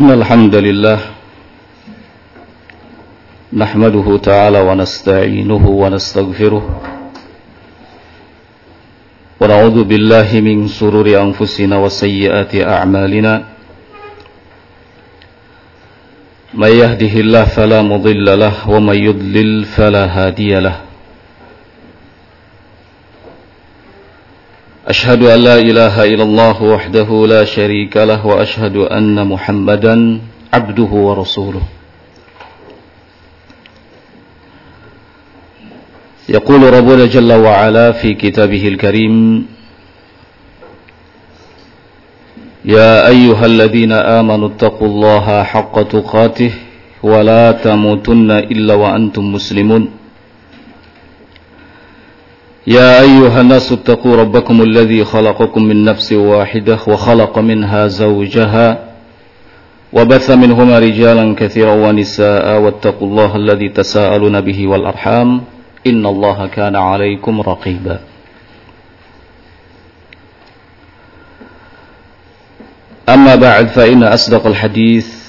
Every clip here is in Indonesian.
إن الحمد لله نحمده تعالى ونستعينه ونستغفره ونعوذ بالله من سرور أنفسنا وسيئات أعمالنا من يهده الله فلا مضل له ومن يضلل فلا هادي له أشهد أن لا إله إلا الله وحده لا شريك له وأشهد أن محمدا عبده ورسوله. يقول ربنا جل وعلا في كتابه الكريم يا أيها الذين آمنوا اتقوا الله حق تقاته ولا تموتن إلا وأنتم مسلمون. يا أيها الناس اتقوا ربكم الذي خلقكم من نفس واحدة وخلق منها زوجها وبث منهما رجالا كثيرا ونساء واتقوا الله الذي تساءلون به والأرحام إن الله كان عليكم رقيبا. أما بعد فإن أصدق الحديث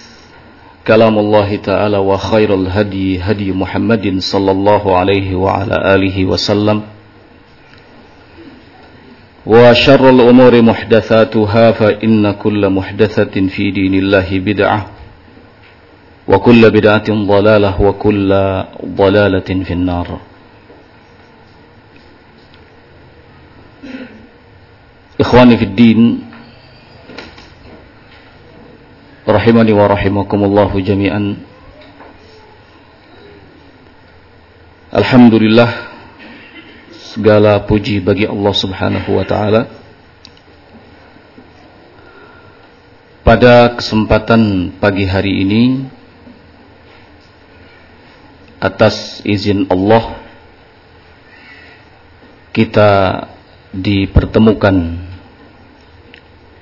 كلام الله تعالى وخير الهدي هدي محمد صلى الله عليه وعلى آله وسلم. وشر الأمور محدثاتها فإن كل محدثة في دين الله بدعة وكل بدعة ضلالة وكل ضلالة في النار. إخواني في الدين رحمني ورحمكم الله جميعا. الحمد لله segala puji bagi Allah Subhanahu wa taala. Pada kesempatan pagi hari ini atas izin Allah kita dipertemukan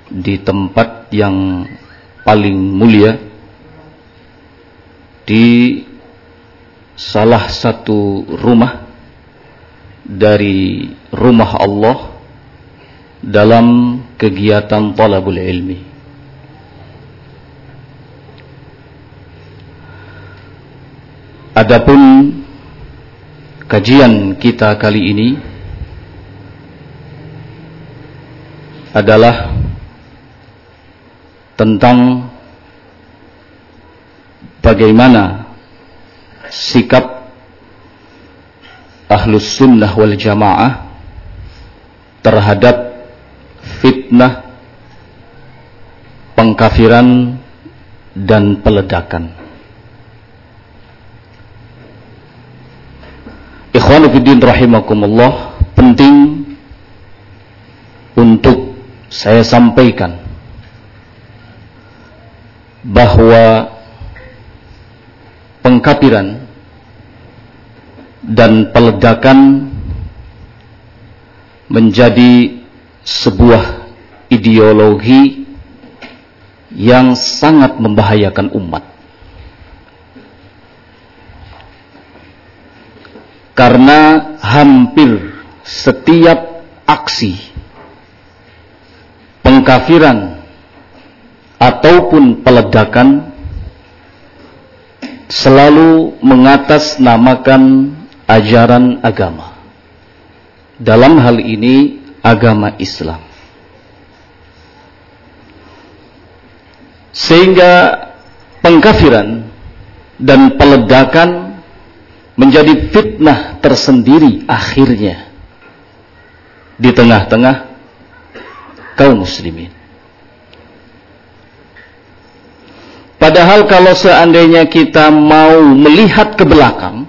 di tempat yang paling mulia di salah satu rumah dari rumah Allah dalam kegiatan talabul ilmi. Adapun kajian kita kali ini adalah tentang bagaimana sikap ahlus sunnah wal jamaah terhadap fitnah pengkafiran dan peledakan. Ikhwanu fiddin rahimakumullah penting untuk saya sampaikan bahwa pengkafiran dan peledakan menjadi sebuah ideologi yang sangat membahayakan umat. Karena hampir setiap aksi pengkafiran ataupun peledakan selalu mengatasnamakan ajaran agama. Dalam hal ini agama Islam. Sehingga pengkafiran dan peledakan menjadi fitnah tersendiri akhirnya di tengah-tengah kaum muslimin. Padahal kalau seandainya kita mau melihat ke belakang,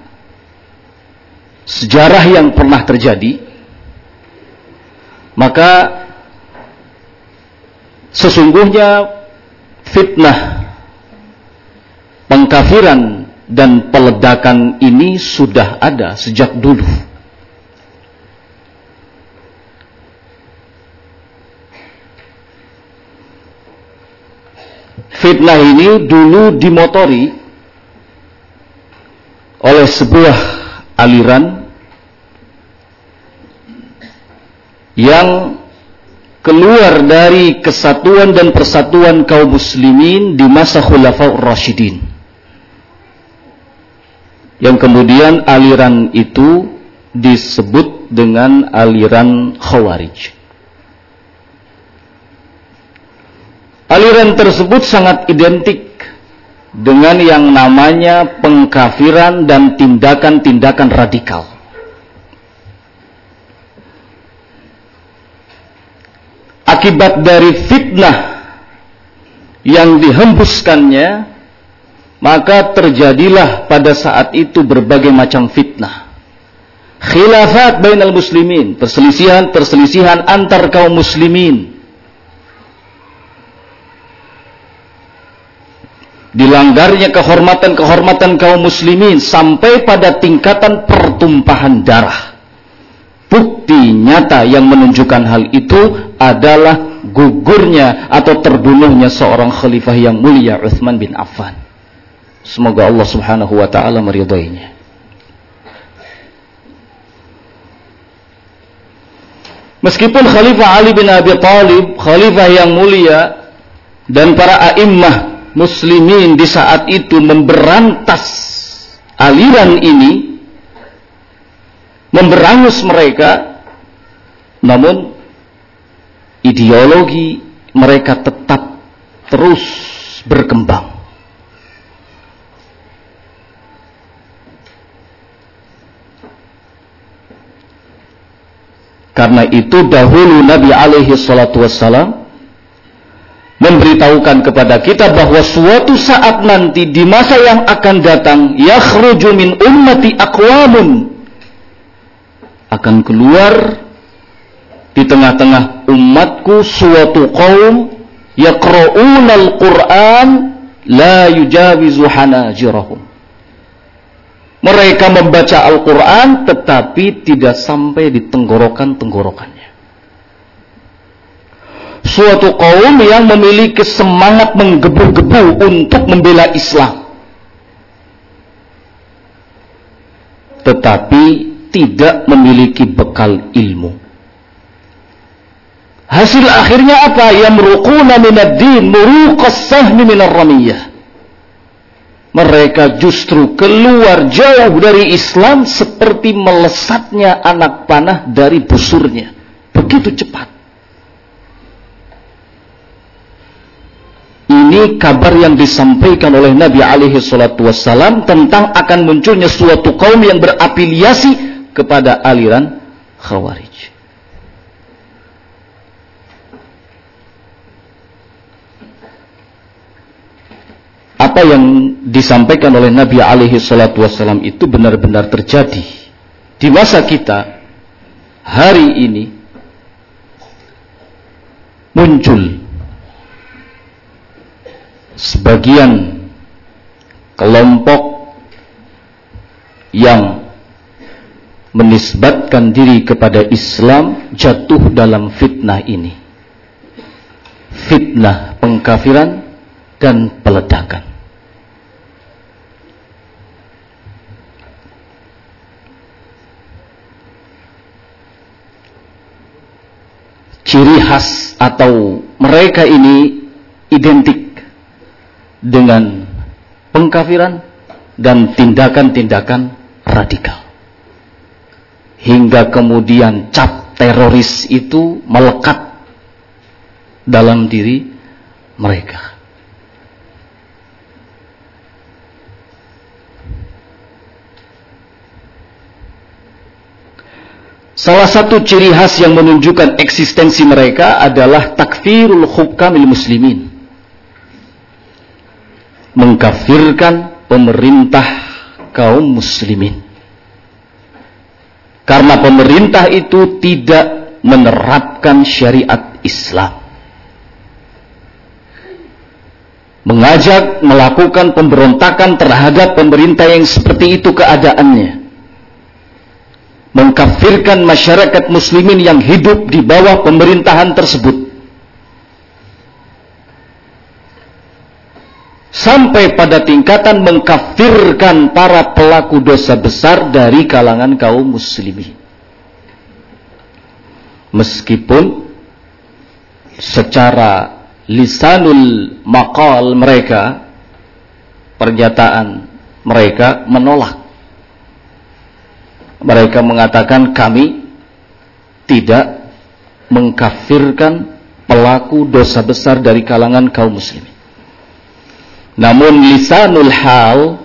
sejarah yang pernah terjadi, maka sesungguhnya fitnah pengkafiran dan peledakan ini sudah ada sejak dulu. Fitnah ini dulu dimotori oleh sebuah aliran yang keluar dari kesatuan dan persatuan kaum muslimin di masa Khulafaur Rashidin. Yang kemudian aliran itu disebut dengan aliran Khawarij. Aliran tersebut sangat identik dengan yang namanya pengkafiran dan tindakan-tindakan radikal. Akibat dari fitnah yang dihembuskannya, maka terjadilah pada saat itu berbagai macam fitnah. Khilafat bainal muslimin, perselisihan-perselisihan antar kaum muslimin dilanggarnya kehormatan-kehormatan kaum muslimin sampai pada tingkatan pertumpahan darah. Bukti nyata yang menunjukkan hal itu adalah gugurnya atau terbunuhnya seorang khalifah yang mulia Uthman bin Affan. Semoga Allah Subhanahu wa taala meridainya. Meskipun Khalifah Ali bin Abi Thalib, khalifah yang mulia dan para a'immah muslimin di saat itu memberantas aliran ini memberangus mereka namun ideologi mereka tetap terus berkembang. Karena itu dahulu Nabi alaihi salatu wassalam memberitahukan kepada kita bahwa suatu saat nanti di masa yang akan datang yakhruju min ummati aqwamun akan keluar di tengah-tengah umatku suatu kaum yaqra'una al-Qur'an la yujawizu hanajirahum mereka membaca Al-Quran tetapi tidak sampai di tenggorokan-tenggorokan suatu kaum yang memiliki semangat menggebu-gebu untuk membela Islam. Tetapi tidak memiliki bekal ilmu. Hasil akhirnya apa? Yamruquna minad din muruqas sahmi minar ramiyah. Mereka justru keluar jauh dari Islam seperti melesatnya anak panah dari busurnya. Begitu cepat. Ini kabar yang disampaikan oleh Nabi alaihi salatu wassalam tentang akan munculnya suatu kaum yang berafiliasi kepada aliran Khawarij. Apa yang disampaikan oleh Nabi alaihi salatu wassalam itu benar-benar terjadi di masa kita hari ini muncul sebagian kelompok yang menisbatkan diri kepada Islam jatuh dalam fitnah ini. Fitnah pengkafiran dan peledakan. Ciri khas atau mereka ini identik dengan pengkafiran dan tindakan-tindakan radikal. Hingga kemudian cap teroris itu melekat dalam diri mereka. Salah satu ciri khas yang menunjukkan eksistensi mereka adalah takfirul hukamil muslimin mengkafirkan pemerintah kaum muslimin. Karena pemerintah itu tidak menerapkan syariat Islam. Mengajak melakukan pemberontakan terhadap pemerintah yang seperti itu keadaannya. Mengkafirkan masyarakat muslimin yang hidup di bawah pemerintahan tersebut sampai pada tingkatan mengkafirkan para pelaku dosa besar dari kalangan kaum muslimin. Meskipun secara lisanul maqal mereka pernyataan mereka menolak mereka mengatakan kami tidak mengkafirkan pelaku dosa besar dari kalangan kaum muslimin. Namun lisanul hal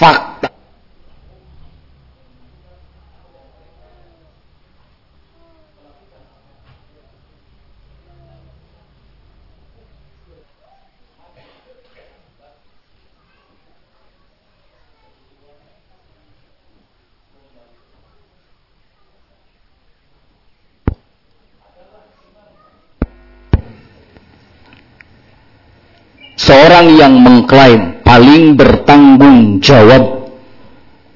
fakta seorang yang mengklaim paling bertanggung jawab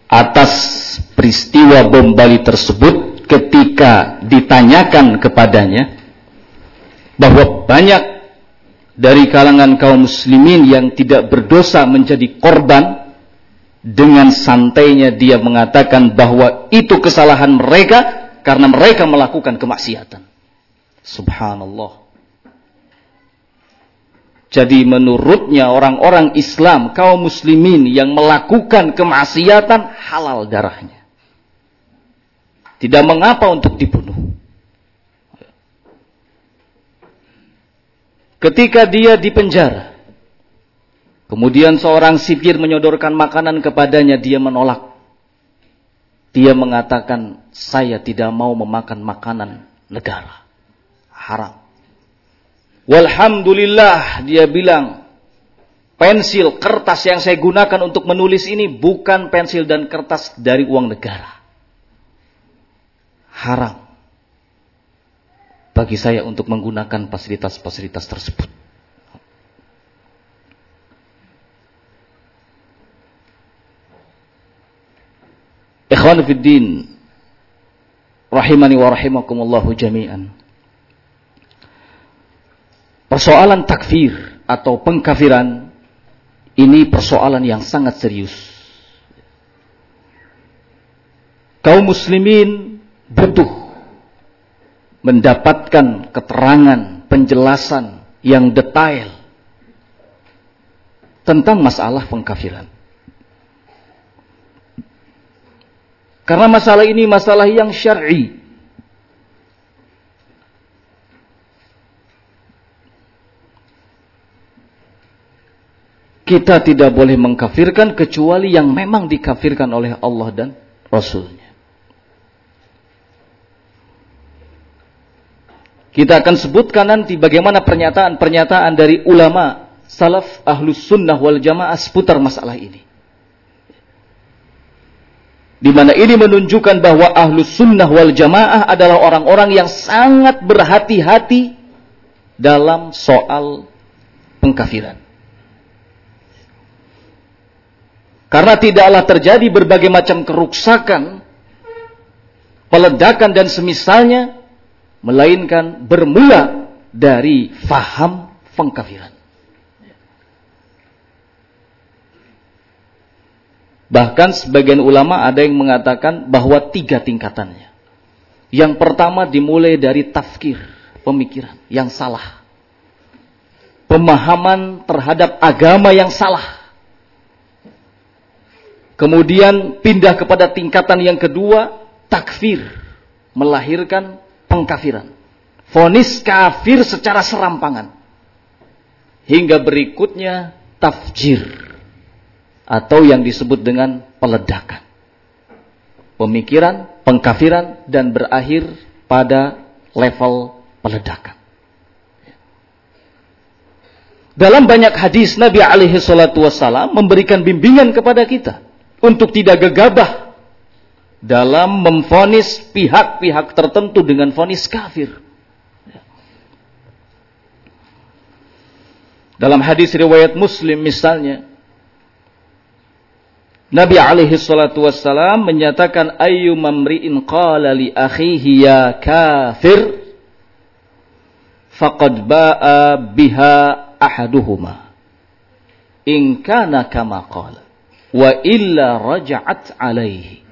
atas peristiwa bom Bali tersebut ketika ditanyakan kepadanya bahwa banyak dari kalangan kaum muslimin yang tidak berdosa menjadi korban dengan santainya dia mengatakan bahwa itu kesalahan mereka karena mereka melakukan kemaksiatan. Subhanallah jadi menurutnya orang-orang Islam, kaum muslimin yang melakukan kemaksiatan halal darahnya. Tidak mengapa untuk dibunuh. Ketika dia di penjara, kemudian seorang sipir menyodorkan makanan kepadanya, dia menolak. Dia mengatakan, saya tidak mau memakan makanan negara. Haram. Walhamdulillah dia bilang pensil kertas yang saya gunakan untuk menulis ini bukan pensil dan kertas dari uang negara. Haram bagi saya untuk menggunakan fasilitas-fasilitas tersebut. Ikhwan Fiddin rahimani wa rahimakumullahu jami'an. Persoalan takfir atau pengkafiran ini persoalan yang sangat serius. Kaum muslimin butuh mendapatkan keterangan, penjelasan yang detail tentang masalah pengkafiran. Karena masalah ini masalah yang syar'i, kita tidak boleh mengkafirkan kecuali yang memang dikafirkan oleh Allah dan Rasulnya. Kita akan sebutkan nanti bagaimana pernyataan-pernyataan dari ulama salaf ahlus sunnah wal jamaah seputar masalah ini. Di mana ini menunjukkan bahwa ahlus sunnah wal jamaah adalah orang-orang yang sangat berhati-hati dalam soal pengkafiran. Karena tidaklah terjadi berbagai macam keruksakan, peledakan dan semisalnya, melainkan bermula dari faham pengkafiran. Bahkan sebagian ulama ada yang mengatakan bahwa tiga tingkatannya. Yang pertama dimulai dari tafkir, pemikiran yang salah. Pemahaman terhadap agama yang salah Kemudian pindah kepada tingkatan yang kedua, takfir, melahirkan pengkafiran. Fonis kafir secara serampangan. Hingga berikutnya tafjir atau yang disebut dengan peledakan. Pemikiran, pengkafiran dan berakhir pada level peledakan. Dalam banyak hadis Nabi alaihi salatu memberikan bimbingan kepada kita untuk tidak gegabah dalam memfonis pihak-pihak tertentu dengan fonis kafir. Dalam hadis riwayat Muslim misalnya, Nabi alaihi salatu wassalam menyatakan ayyu mamri'in qala li akhihi ya kafir faqad ba'a biha ahaduhuma in kana kama qala wa illa raja'at alaihi.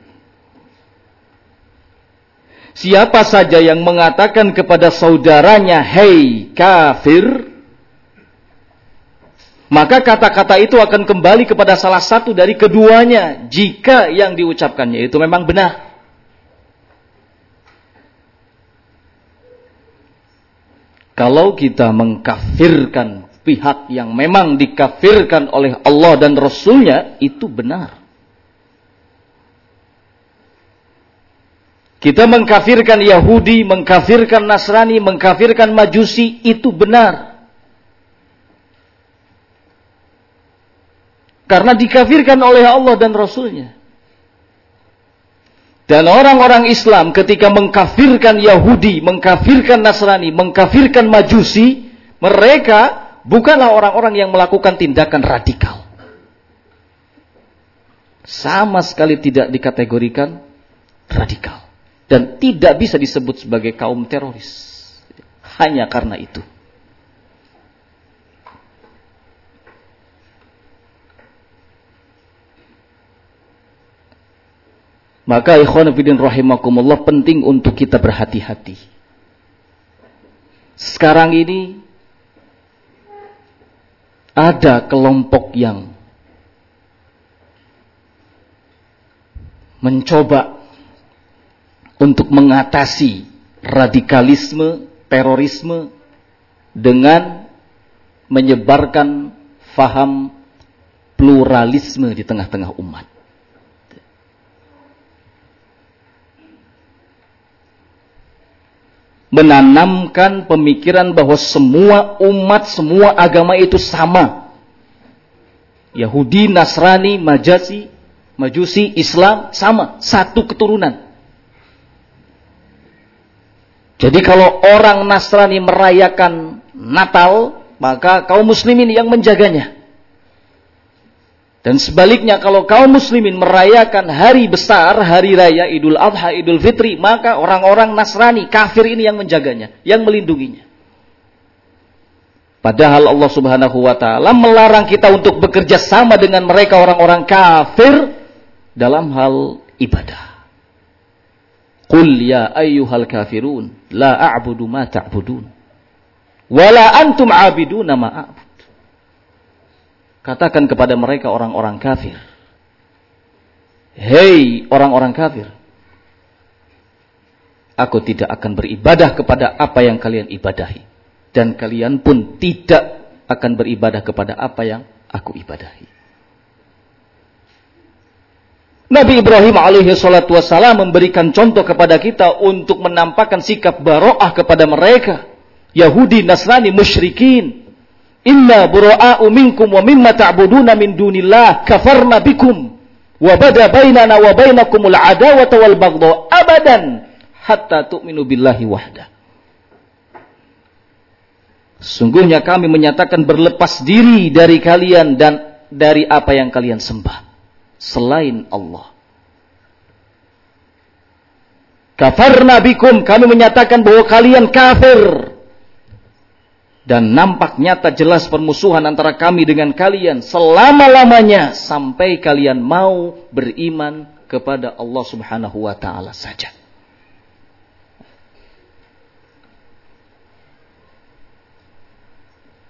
Siapa saja yang mengatakan kepada saudaranya, "Hei kafir," maka kata-kata itu akan kembali kepada salah satu dari keduanya jika yang diucapkannya itu memang benar. Kalau kita mengkafirkan pihak yang memang dikafirkan oleh Allah dan Rasulnya, itu benar. Kita mengkafirkan Yahudi, mengkafirkan Nasrani, mengkafirkan Majusi, itu benar. Karena dikafirkan oleh Allah dan Rasulnya. Dan orang-orang Islam ketika mengkafirkan Yahudi, mengkafirkan Nasrani, mengkafirkan Majusi, mereka bukanlah orang-orang yang melakukan tindakan radikal. Sama sekali tidak dikategorikan radikal dan tidak bisa disebut sebagai kaum teroris hanya karena itu. Maka ikhwan fillah rahimakumullah penting untuk kita berhati-hati. Sekarang ini ada kelompok yang mencoba untuk mengatasi radikalisme, terorisme dengan menyebarkan faham pluralisme di tengah-tengah umat. Menanamkan pemikiran bahwa semua umat, semua agama itu sama. Yahudi, Nasrani, Majasi, Majusi, Islam sama, satu keturunan. Jadi kalau orang Nasrani merayakan Natal, maka kaum muslimin yang menjaganya. Dan sebaliknya kalau kaum muslimin merayakan hari besar, hari raya Idul Adha, Idul Fitri, maka orang-orang Nasrani, kafir ini yang menjaganya, yang melindunginya. Padahal Allah Subhanahu wa taala melarang kita untuk bekerja sama dengan mereka orang-orang kafir dalam hal ibadah. Qul ya ayyuhal kafirun la a'budu ma ta'budun wala antum 'abiduna ma a'bud. Katakan kepada mereka orang-orang kafir. Hei orang-orang kafir. Aku tidak akan beribadah kepada apa yang kalian ibadahi. Dan kalian pun tidak akan beribadah kepada apa yang aku ibadahi. Nabi Ibrahim alaihi salatu wassalam memberikan contoh kepada kita untuk menampakkan sikap baro'ah kepada mereka. Yahudi, Nasrani, musyrikin. Inna bura'a'u minkum wa mimma ta'buduna min dunillah kafarna bikum. Wa bada bainana wa bainakumul adawata wal bagdha abadan hatta tu'minu billahi wahda. Sungguhnya kami menyatakan berlepas diri dari kalian dan dari apa yang kalian sembah selain Allah. Kafarna bikum, kami menyatakan bahwa kalian kafir. Dan nampak nyata jelas permusuhan antara kami dengan kalian selama-lamanya sampai kalian mau beriman kepada Allah Subhanahu wa taala saja.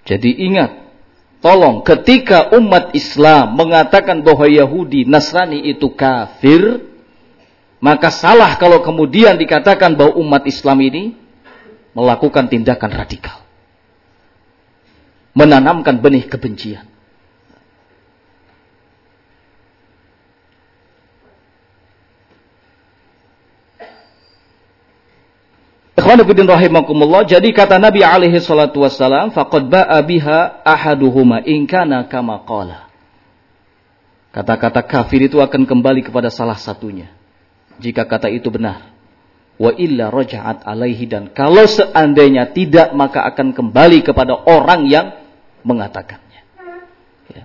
Jadi ingat Tolong, ketika umat Islam mengatakan bahwa Yahudi, Nasrani itu kafir, maka salah kalau kemudian dikatakan bahwa umat Islam ini melakukan tindakan radikal. Menanamkan benih kebencian. Ikhwanuddin rahimakumullah. Jadi kata Nabi alaihi salatu wassalam, faqad ba'a biha ahaduhuma in kana kama qala. Kata-kata kafir itu akan kembali kepada salah satunya. Jika kata itu benar. Wa illa raja'at alaihi dan kalau seandainya tidak maka akan kembali kepada orang yang mengatakannya. Ya.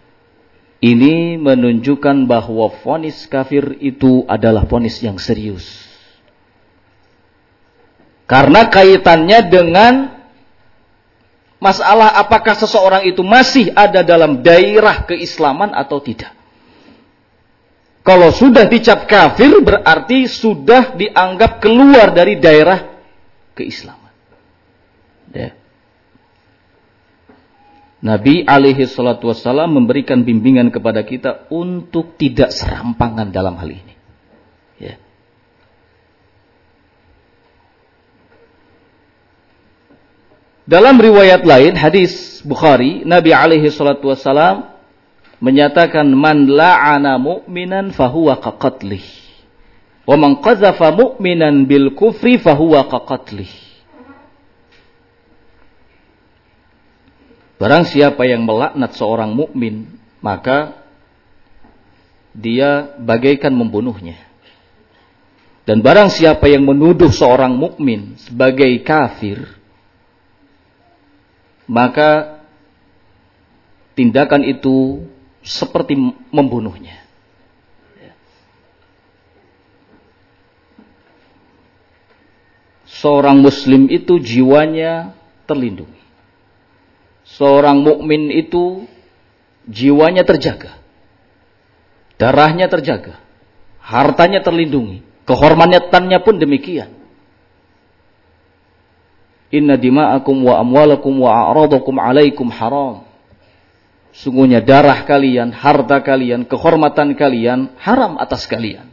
Ini menunjukkan bahwa fonis kafir itu adalah fonis yang serius. Karena kaitannya dengan masalah apakah seseorang itu masih ada dalam daerah keislaman atau tidak. Kalau sudah dicap kafir berarti sudah dianggap keluar dari daerah keislaman. Ya. Nabi alaihi salatu wassalam memberikan bimbingan kepada kita untuk tidak serampangan dalam hal ini. Ya. Dalam riwayat lain hadis Bukhari, Nabi alaihi salatu wassalam menyatakan man la'ana mu'minan fahuwa kaqatlih. Wa man qazafa mu'minan bil kufri fahuwa kaqatlih. Barang siapa yang melaknat seorang mukmin, maka dia bagaikan membunuhnya. Dan barang siapa yang menuduh seorang mukmin sebagai kafir, maka tindakan itu seperti membunuhnya. Seorang muslim itu jiwanya terlindungi seorang mukmin itu jiwanya terjaga. Darahnya terjaga. Hartanya terlindungi. Kehormatannya pun demikian. Inna dima'akum wa amwalakum wa a'radakum alaikum haram. Sungguhnya darah kalian, harta kalian, kehormatan kalian haram atas kalian.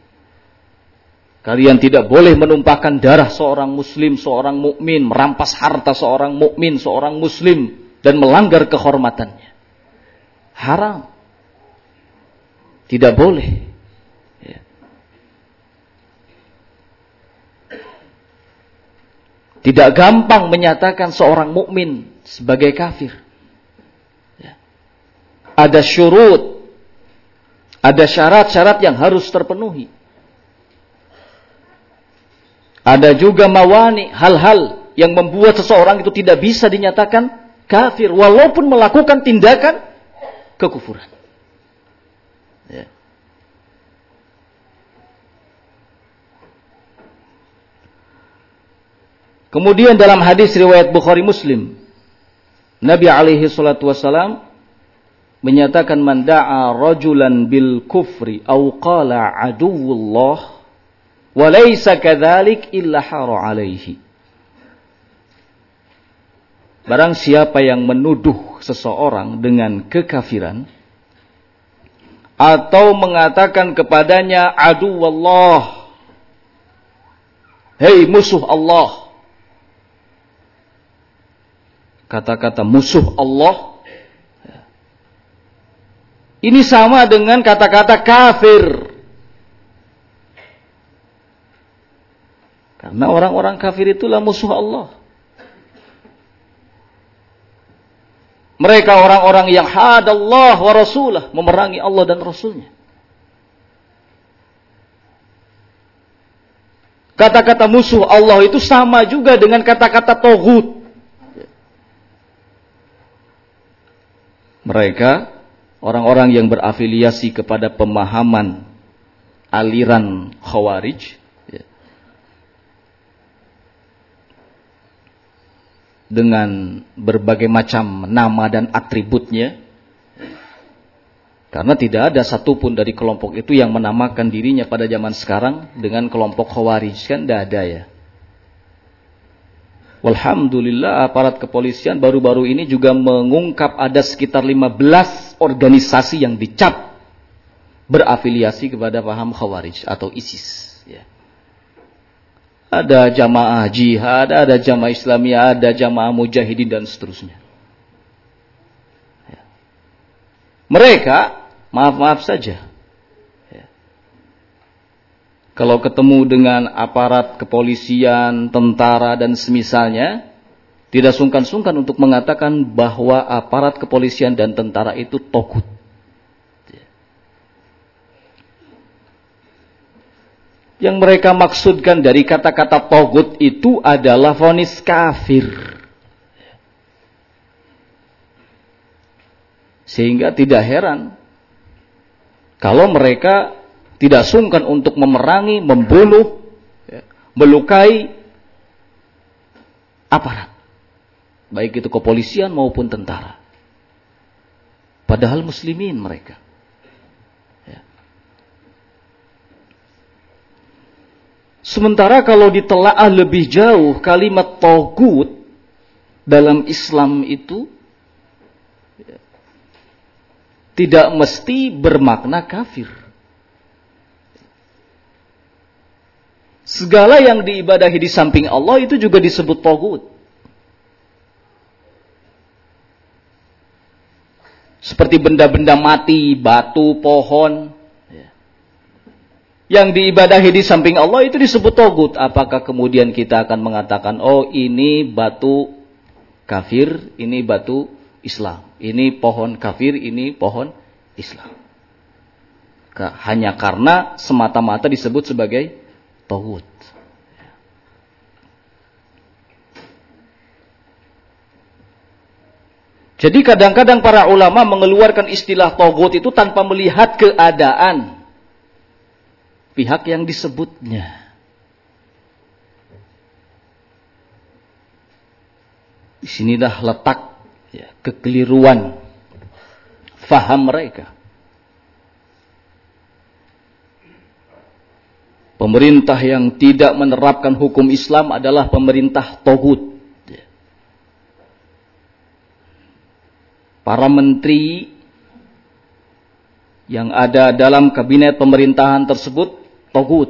Kalian tidak boleh menumpahkan darah seorang muslim, seorang mukmin, merampas harta seorang mukmin, seorang muslim, dan melanggar kehormatannya. Haram. Tidak boleh. Ya. Tidak gampang menyatakan seorang mukmin sebagai kafir. Ya. Ada syurut, ada syarat-syarat yang harus terpenuhi. Ada juga mawani, hal-hal yang membuat seseorang itu tidak bisa dinyatakan kafir walaupun melakukan tindakan kekufuran. Ya. Kemudian dalam hadis riwayat Bukhari Muslim, Nabi alaihi salatu wasalam menyatakan man da'a rajulan bil kufri au qala aduwullah wa laysa kadzalik illa hara alaihi. Barang siapa yang menuduh seseorang dengan kekafiran atau mengatakan kepadanya adu Allah Hei musuh Allah Kata-kata musuh Allah Ini sama dengan kata-kata kafir. Karena orang-orang kafir itulah musuh Allah Mereka orang-orang yang hadallah wa rasulah. Memerangi Allah dan Rasulnya. Kata-kata musuh Allah itu sama juga dengan kata-kata tohut. Mereka orang-orang yang berafiliasi kepada pemahaman aliran khawarij dengan berbagai macam nama dan atributnya. Karena tidak ada satupun dari kelompok itu yang menamakan dirinya pada zaman sekarang dengan kelompok khawarij. Kan tidak ada ya. Alhamdulillah aparat kepolisian baru-baru ini juga mengungkap ada sekitar 15 organisasi yang dicap berafiliasi kepada paham khawarij atau ISIS. Ada jamaah jihad, ada jamaah Islamiyah, ada jamaah mujahidin dan seterusnya. Ya. Mereka, maaf-maaf saja. Ya. Kalau ketemu dengan aparat kepolisian, tentara, dan semisalnya, tidak sungkan-sungkan untuk mengatakan bahwa aparat kepolisian dan tentara itu togut. Yang mereka maksudkan dari kata-kata togut itu adalah vonis kafir. Sehingga tidak heran kalau mereka tidak sungkan untuk memerangi, membunuh, ya, melukai aparat. Baik itu kepolisian maupun tentara. Padahal muslimin mereka. Sementara kalau ditelaah lebih jauh kalimat togut dalam Islam itu tidak mesti bermakna kafir. Segala yang diibadahi di samping Allah itu juga disebut togut. Seperti benda-benda mati, batu, pohon. Yang diibadahi di samping Allah itu disebut togut. Apakah kemudian kita akan mengatakan, oh ini batu kafir, ini batu Islam. Ini pohon kafir, ini pohon Islam. Hanya karena semata-mata disebut sebagai Tawud. Jadi kadang-kadang para ulama mengeluarkan istilah togut itu tanpa melihat keadaan pihak yang disebutnya. Di sinilah letak ya, kekeliruan faham mereka. Pemerintah yang tidak menerapkan hukum Islam adalah pemerintah togut. Para menteri yang ada dalam kabinet pemerintahan tersebut togut.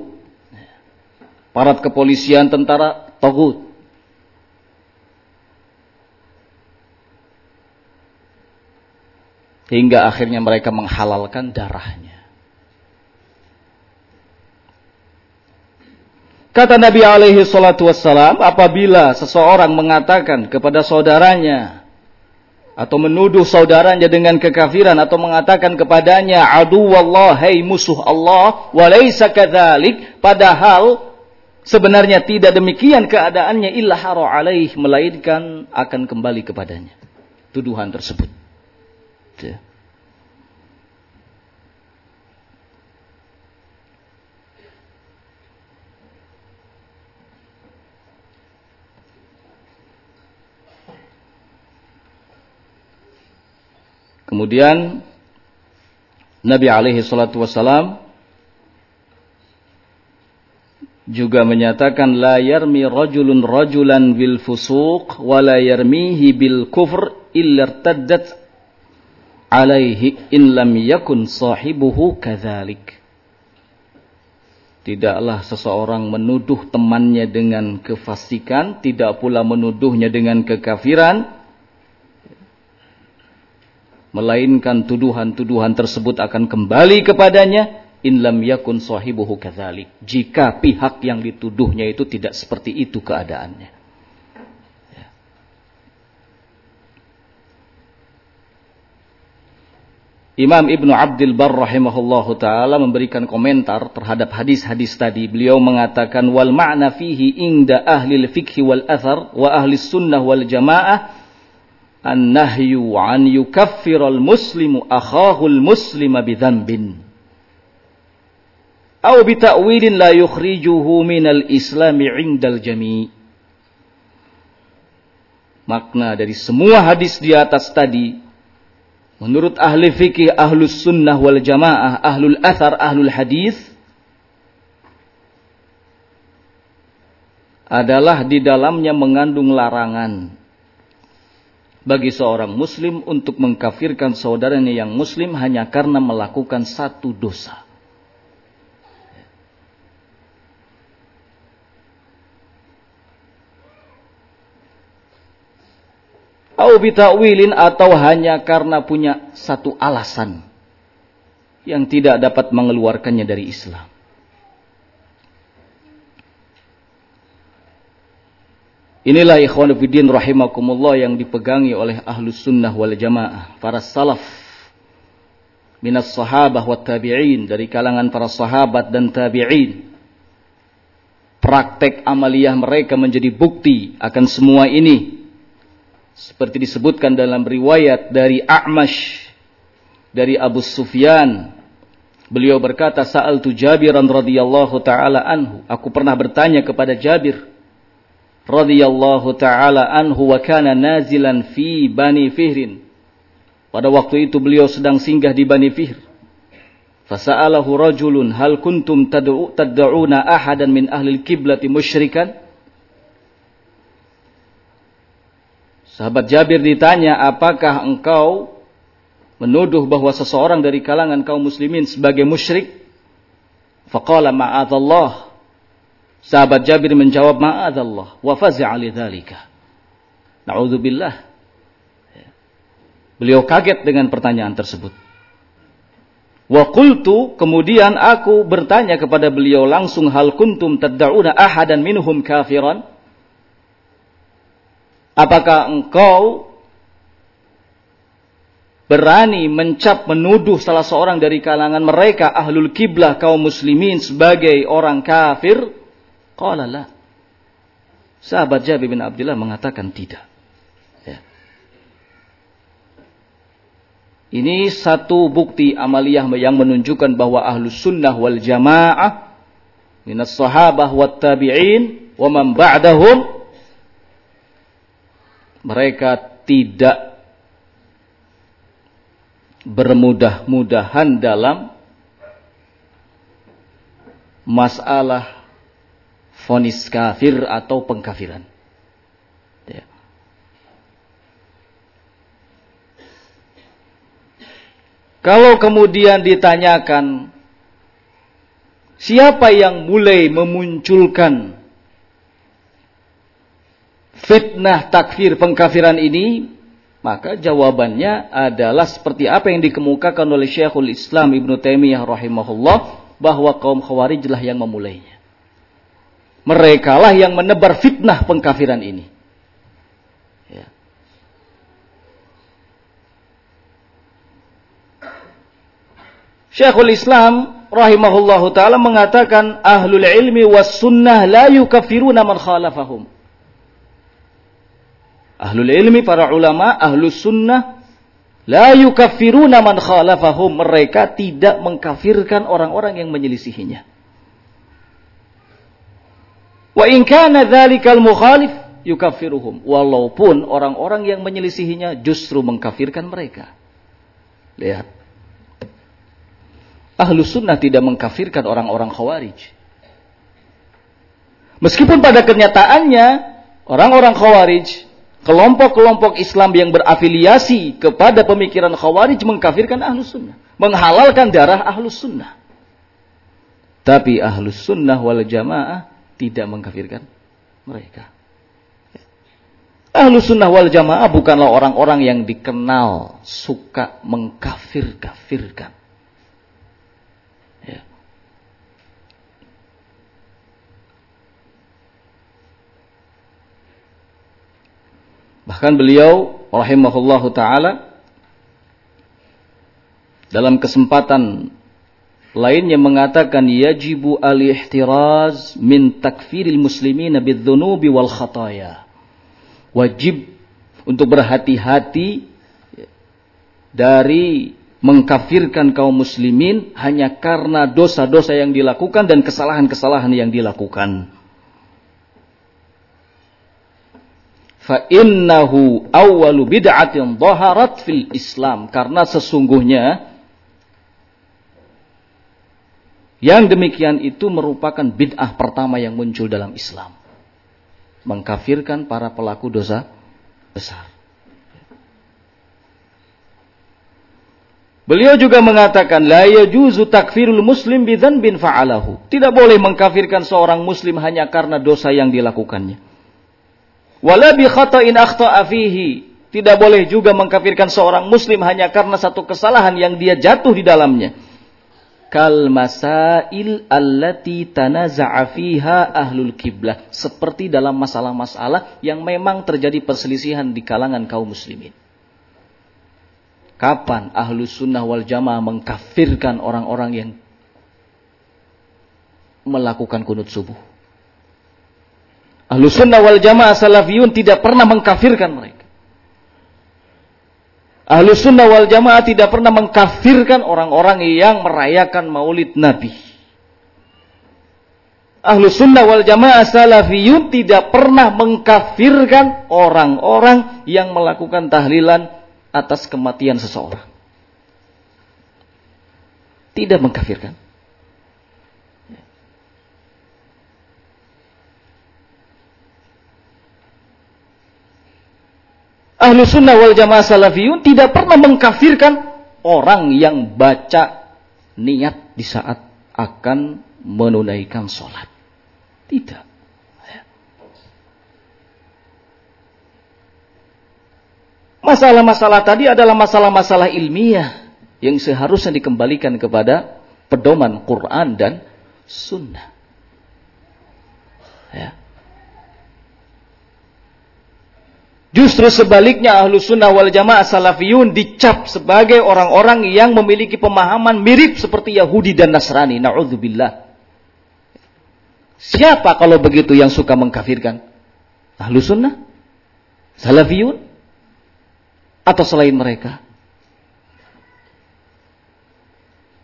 Parat kepolisian tentara togut. Hingga akhirnya mereka menghalalkan darahnya. Kata Nabi alaihi salatu wassalam, apabila seseorang mengatakan kepada saudaranya atau menuduh saudaranya dengan kekafiran atau mengatakan kepadanya adu wallah hai musuh Allah walaysa kadzalik. Padahal sebenarnya tidak demikian keadaannya illa hara alaih melainkan akan kembali kepadanya. Tuduhan tersebut. Ya. Kemudian Nabi alaihi salatu wasalam juga menyatakan la yarmi rajulun rajulan bil fusuq wa la yarmihi bil kufr illa irtaddat alaihi in lam yakun sahibuhu kadzalik. Tidaklah seseorang menuduh temannya dengan kefasikan, tidak pula menuduhnya dengan kekafiran, melainkan tuduhan-tuduhan tersebut akan kembali kepadanya in lam yakun sahibuhu kadzalik. Jika pihak yang dituduhnya itu tidak seperti itu keadaannya. Imam Ibnu Abdul Bar rahimahullahu taala memberikan komentar terhadap hadis-hadis tadi. Beliau mengatakan wal ma'na fihi inda ahli al-fiqh wal athar wa ahli sunnah wal jamaah an-nahyu an yukaffiral muslimu akhahul muslima bidhanbin. Aw bita'wilin la yukhrijuhu minal islami indal jami' makna dari semua hadis di atas tadi Menurut ahli fikih, ahlus sunnah wal jamaah, ahlul athar, ahlul hadis adalah di dalamnya mengandung larangan bagi seorang muslim untuk mengkafirkan saudaranya yang muslim hanya karena melakukan satu dosa. Atau hanya karena punya satu alasan yang tidak dapat mengeluarkannya dari Islam. Inilah ikhwan rahimakumullah yang dipegangi oleh ahlus sunnah wal jamaah, para salaf minas sahabah wa tabi'in dari kalangan para sahabat dan tabi'in. Praktek amaliyah mereka menjadi bukti akan semua ini seperti disebutkan dalam riwayat dari A'mash dari Abu Sufyan. Beliau berkata, "Sa'altu Jabiran radhiyallahu taala anhu." Aku pernah bertanya kepada Jabir radhiyallahu taala anhu wa kana nazilan fi Bani Fihrin. Pada waktu itu beliau sedang singgah di Bani Fihr. Fasa'alahu rajulun hal kuntum tad'una ahadan min ahli kiblati musyrikan? Sahabat Jabir ditanya, apakah engkau menuduh bahwa seseorang dari kalangan kaum muslimin sebagai musyrik? Faqala ma'adallah. Sahabat Jabir menjawab ma'adallah wa fazi'a lidzalika. Na'udzubillah. Beliau kaget dengan pertanyaan tersebut. Wa qultu kemudian aku bertanya kepada beliau langsung hal kuntum tad'una ahadan minhum kafiran? Apakah engkau berani mencap menuduh salah seorang dari kalangan mereka ahlul kiblah kaum muslimin sebagai orang kafir? Qala la. Sahabat Jabir bin Abdullah mengatakan tidak. Ya. Ini satu bukti amaliyah yang menunjukkan bahwa ahlus sunnah wal jamaah minas sahabah wat tabi'in wa man ba'dahum mereka tidak bermudah-mudahan dalam masalah fonis kafir atau pengkafiran. Ya. Kalau kemudian ditanyakan siapa yang mulai memunculkan fitnah takfir pengkafiran ini maka jawabannya adalah seperti apa yang dikemukakan oleh Syekhul Islam Ibn Taimiyah rahimahullah bahwa kaum Khawarij lah yang memulainya. Mereka lah yang menebar fitnah pengkafiran ini. Ya. Syekhul Islam rahimahullahu taala mengatakan ahlul ilmi was sunnah la yukafiruna man khalafahum. Ahlul ilmi, para ulama, ahlus sunnah, la yukaffiruna man khalafahum. Mereka tidak mengkafirkan orang-orang yang menyelisihinya. Wa in kana dhalikal mukhalif yukaffiruhum. Walaupun orang-orang yang menyelisihinya justru mengkafirkan mereka. Lihat. Ahlus sunnah tidak mengkafirkan orang-orang khawarij. Meskipun pada kenyataannya orang-orang khawarij kelompok-kelompok Islam yang berafiliasi kepada pemikiran khawarij mengkafirkan ahlus sunnah. Menghalalkan darah ahlus sunnah. Tapi ahlus sunnah wal jamaah tidak mengkafirkan mereka. Ahlus sunnah wal jamaah bukanlah orang-orang yang dikenal suka mengkafir-kafirkan. Bahkan beliau rahimahullahu taala dalam kesempatan lainnya mengatakan yajibu al-ihtiraz min takfiril muslimin bidzunubi wal khataya. Wajib untuk berhati-hati dari mengkafirkan kaum muslimin hanya karena dosa-dosa yang dilakukan dan kesalahan-kesalahan yang dilakukan. fa innahu awwalu bid'atin dhaharat fil Islam karena sesungguhnya yang demikian itu merupakan bid'ah pertama yang muncul dalam Islam mengkafirkan para pelaku dosa besar Beliau juga mengatakan la yajuzu takfirul muslim bin fa'alahu. Tidak boleh mengkafirkan seorang muslim hanya karena dosa yang dilakukannya. Wala bi khata'in akhta'a fihi. Tidak boleh juga mengkafirkan seorang muslim hanya karena satu kesalahan yang dia jatuh di dalamnya. Kal masail allati tanaza'a fiha ahlul kiblah. Seperti dalam masalah-masalah yang memang terjadi perselisihan di kalangan kaum muslimin. Kapan ahlu sunnah wal jamaah mengkafirkan orang-orang yang melakukan kunut subuh? Ahlu sunnah wal jamaah salafiyun tidak pernah mengkafirkan mereka. Ahlu sunnah wal jamaah tidak pernah mengkafirkan orang-orang yang merayakan maulid Nabi. Ahlu sunnah wal jamaah salafiyun tidak pernah mengkafirkan orang-orang yang melakukan tahlilan atas kematian seseorang. Tidak mengkafirkan. Ahlu sunnah wal jamaah salafiyun tidak pernah mengkafirkan orang yang baca niat di saat akan menunaikan sholat. Tidak. Masalah-masalah tadi adalah masalah-masalah ilmiah yang seharusnya dikembalikan kepada pedoman Quran dan Sunnah. Ya. Justru sebaliknya ahlu sunnah wal jamaah salafiyun dicap sebagai orang-orang yang memiliki pemahaman mirip seperti Yahudi dan Nasrani. Na'udzubillah. Siapa kalau begitu yang suka mengkafirkan? Ahlu sunnah? Salafiyun? Atau selain mereka?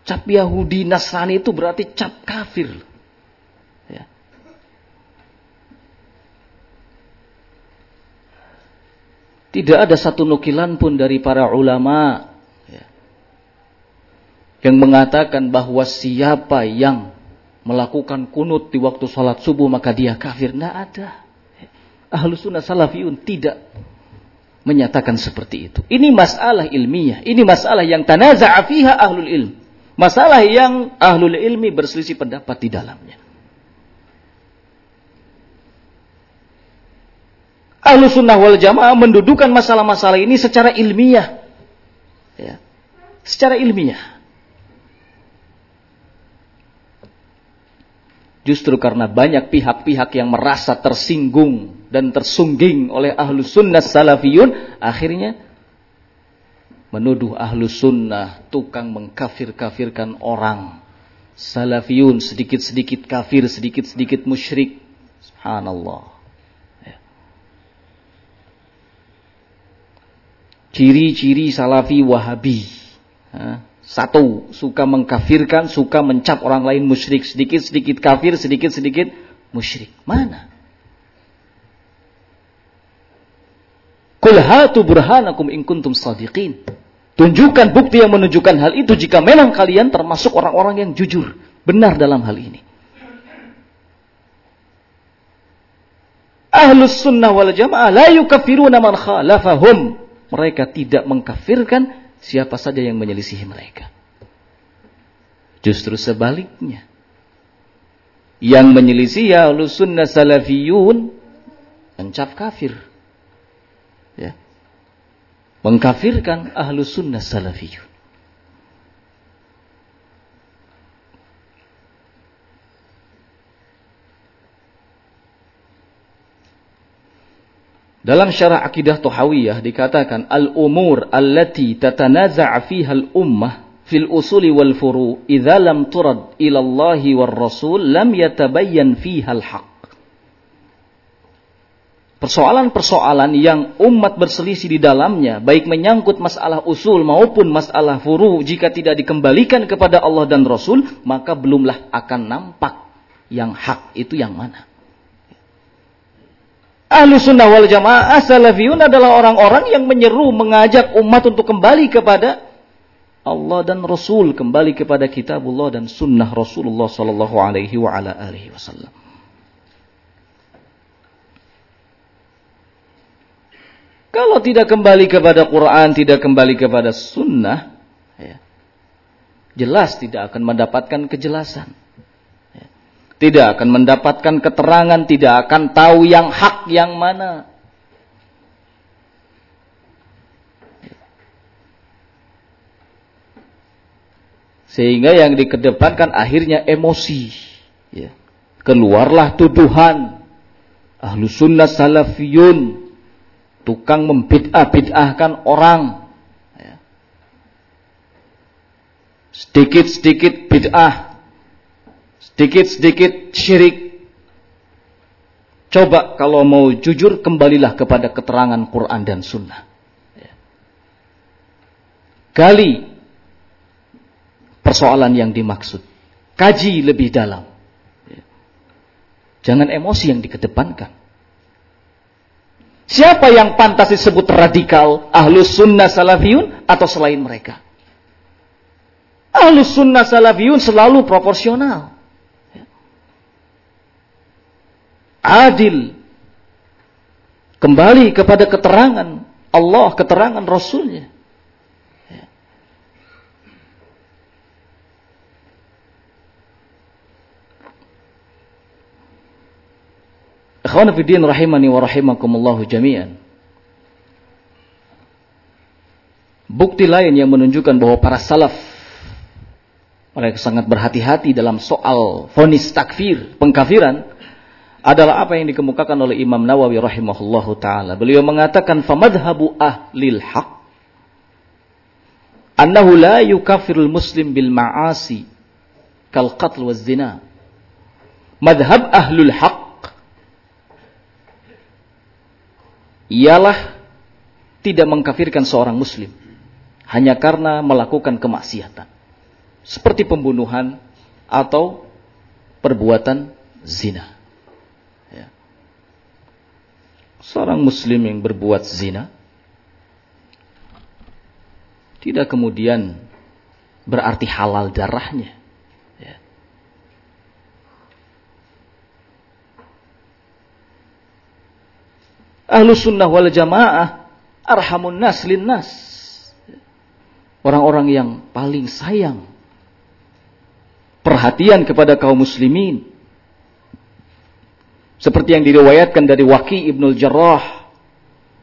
Cap Yahudi Nasrani itu berarti cap kafir. Tidak ada satu nukilan pun dari para ulama ya, yang mengatakan bahwa siapa yang melakukan kunut di waktu sholat subuh maka dia kafir. Tidak ada. Ahlu sunnah salafiyun tidak menyatakan seperti itu. Ini masalah ilmiah. Ini masalah yang tanaza'a fiha ahlul ilm. Masalah yang ahlul ilmi berselisih pendapat di dalamnya. Ahlu sunnah wal jamaah mendudukan masalah-masalah ini secara ilmiah. Ya. Secara ilmiah. Justru karena banyak pihak-pihak yang merasa tersinggung dan tersungging oleh ahlu sunnah salafiyun, akhirnya menuduh ahlu sunnah tukang mengkafir-kafirkan orang. Salafiyun sedikit-sedikit kafir, sedikit-sedikit musyrik. Subhanallah. Ciri-ciri salafi wahabi. Satu, suka mengkafirkan, suka mencap orang lain musyrik. Sedikit-sedikit kafir, sedikit-sedikit musyrik. Mana? Kulhatu burhanakum in kuntum sadiqin. Tunjukkan bukti yang menunjukkan hal itu jika memang kalian termasuk orang-orang yang jujur. Benar dalam hal ini. Ahlus sunnah wal jamaah la yukafiruna man khalafahum mereka tidak mengkafirkan siapa saja yang menyelisihi mereka. Justru sebaliknya. Yang menyelisih ya sunnah salafiyun mencap kafir. Ya. Mengkafirkan ahlu sunnah salafiyun. Dalam syarah akidah Tuhawiyah dikatakan al-umur allati tatanaza'a fiha al-ummah fil usuli wal furu idza lam turad ila Allah war Rasul lam yatabayyan fiha al-haq. Persoalan-persoalan yang umat berselisih di dalamnya baik menyangkut masalah usul maupun masalah furu jika tidak dikembalikan kepada Allah dan Rasul maka belumlah akan nampak yang hak itu yang mana. Ahlu sunnah wal jamaah salafiyun adalah orang-orang yang menyeru, mengajak umat untuk kembali kepada Allah dan Rasul, kembali kepada kitabullah dan sunnah Rasulullah sallallahu alaihi wa ala alihi wasallam. Kalau tidak kembali kepada Quran, tidak kembali kepada sunnah, ya, jelas tidak akan mendapatkan kejelasan. Tidak akan mendapatkan keterangan, tidak akan tahu yang hak yang mana. Sehingga yang dikedepankan akhirnya emosi. Ya. Keluarlah tuduhan. Ahlu sunnah salafiyun. Tukang membid'ah-bid'ahkan orang. Ya. Sedikit-sedikit bid'ah sedikit-sedikit syirik. Coba kalau mau jujur kembalilah kepada keterangan Quran dan Sunnah. Ya. Gali persoalan yang dimaksud. Kaji lebih dalam. Ya. Jangan emosi yang dikedepankan. Siapa yang pantas disebut radikal? Ahlus sunnah salafiyun atau selain mereka? Ahlus sunnah salafiyun selalu proporsional. Adil. Kembali kepada keterangan Allah, keterangan Rasulnya. Ikhwan fiddin rahimani wa rahimakumullahu jami'an. Bukti lain yang menunjukkan bahwa para salaf mereka sangat berhati-hati dalam soal fonis takfir, pengkafiran adalah apa yang dikemukakan oleh Imam Nawawi rahimahullahu taala. Beliau mengatakan famadhabu ahlil haq annahu la yukaffirul muslim bil ma'asi kal qatl waz zina. Madhab ahlul haq ialah tidak mengkafirkan seorang muslim hanya karena melakukan kemaksiatan. Seperti pembunuhan atau perbuatan zina. Ya. Seorang muslim yang berbuat zina tidak kemudian berarti halal darahnya. Ya. Ahlu sunnah wal jamaah arhamun nas lin nas orang-orang yang paling sayang perhatian kepada kaum muslimin seperti yang diriwayatkan dari Waqi Ibnul Jarrah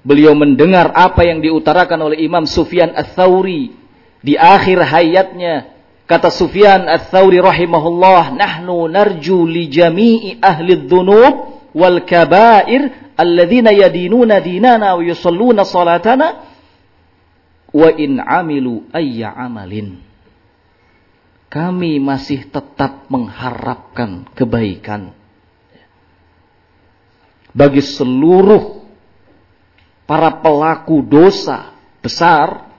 beliau mendengar apa yang diutarakan oleh Imam Sufyan Ats-Tsauri di akhir hayatnya. Kata Sufyan Ats-Tsauri rahimahullah nahnu narju li jami'i ahli dzunub wal kabair alladzina yadinuna dinana wa yusalluna salatana wa in amilu ayya amalin. Kami masih tetap mengharapkan kebaikan bagi seluruh para pelaku dosa besar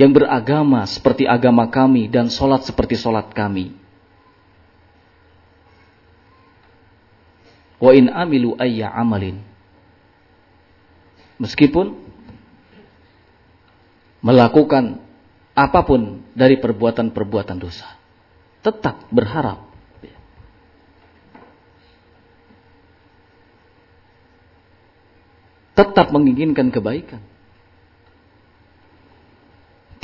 yang beragama seperti agama kami dan sholat seperti sholat kami. Wa in amilu ayya amalin. Meskipun melakukan apa pun dari perbuatan-perbuatan dosa. Tetap berharap. Tetap menginginkan kebaikan.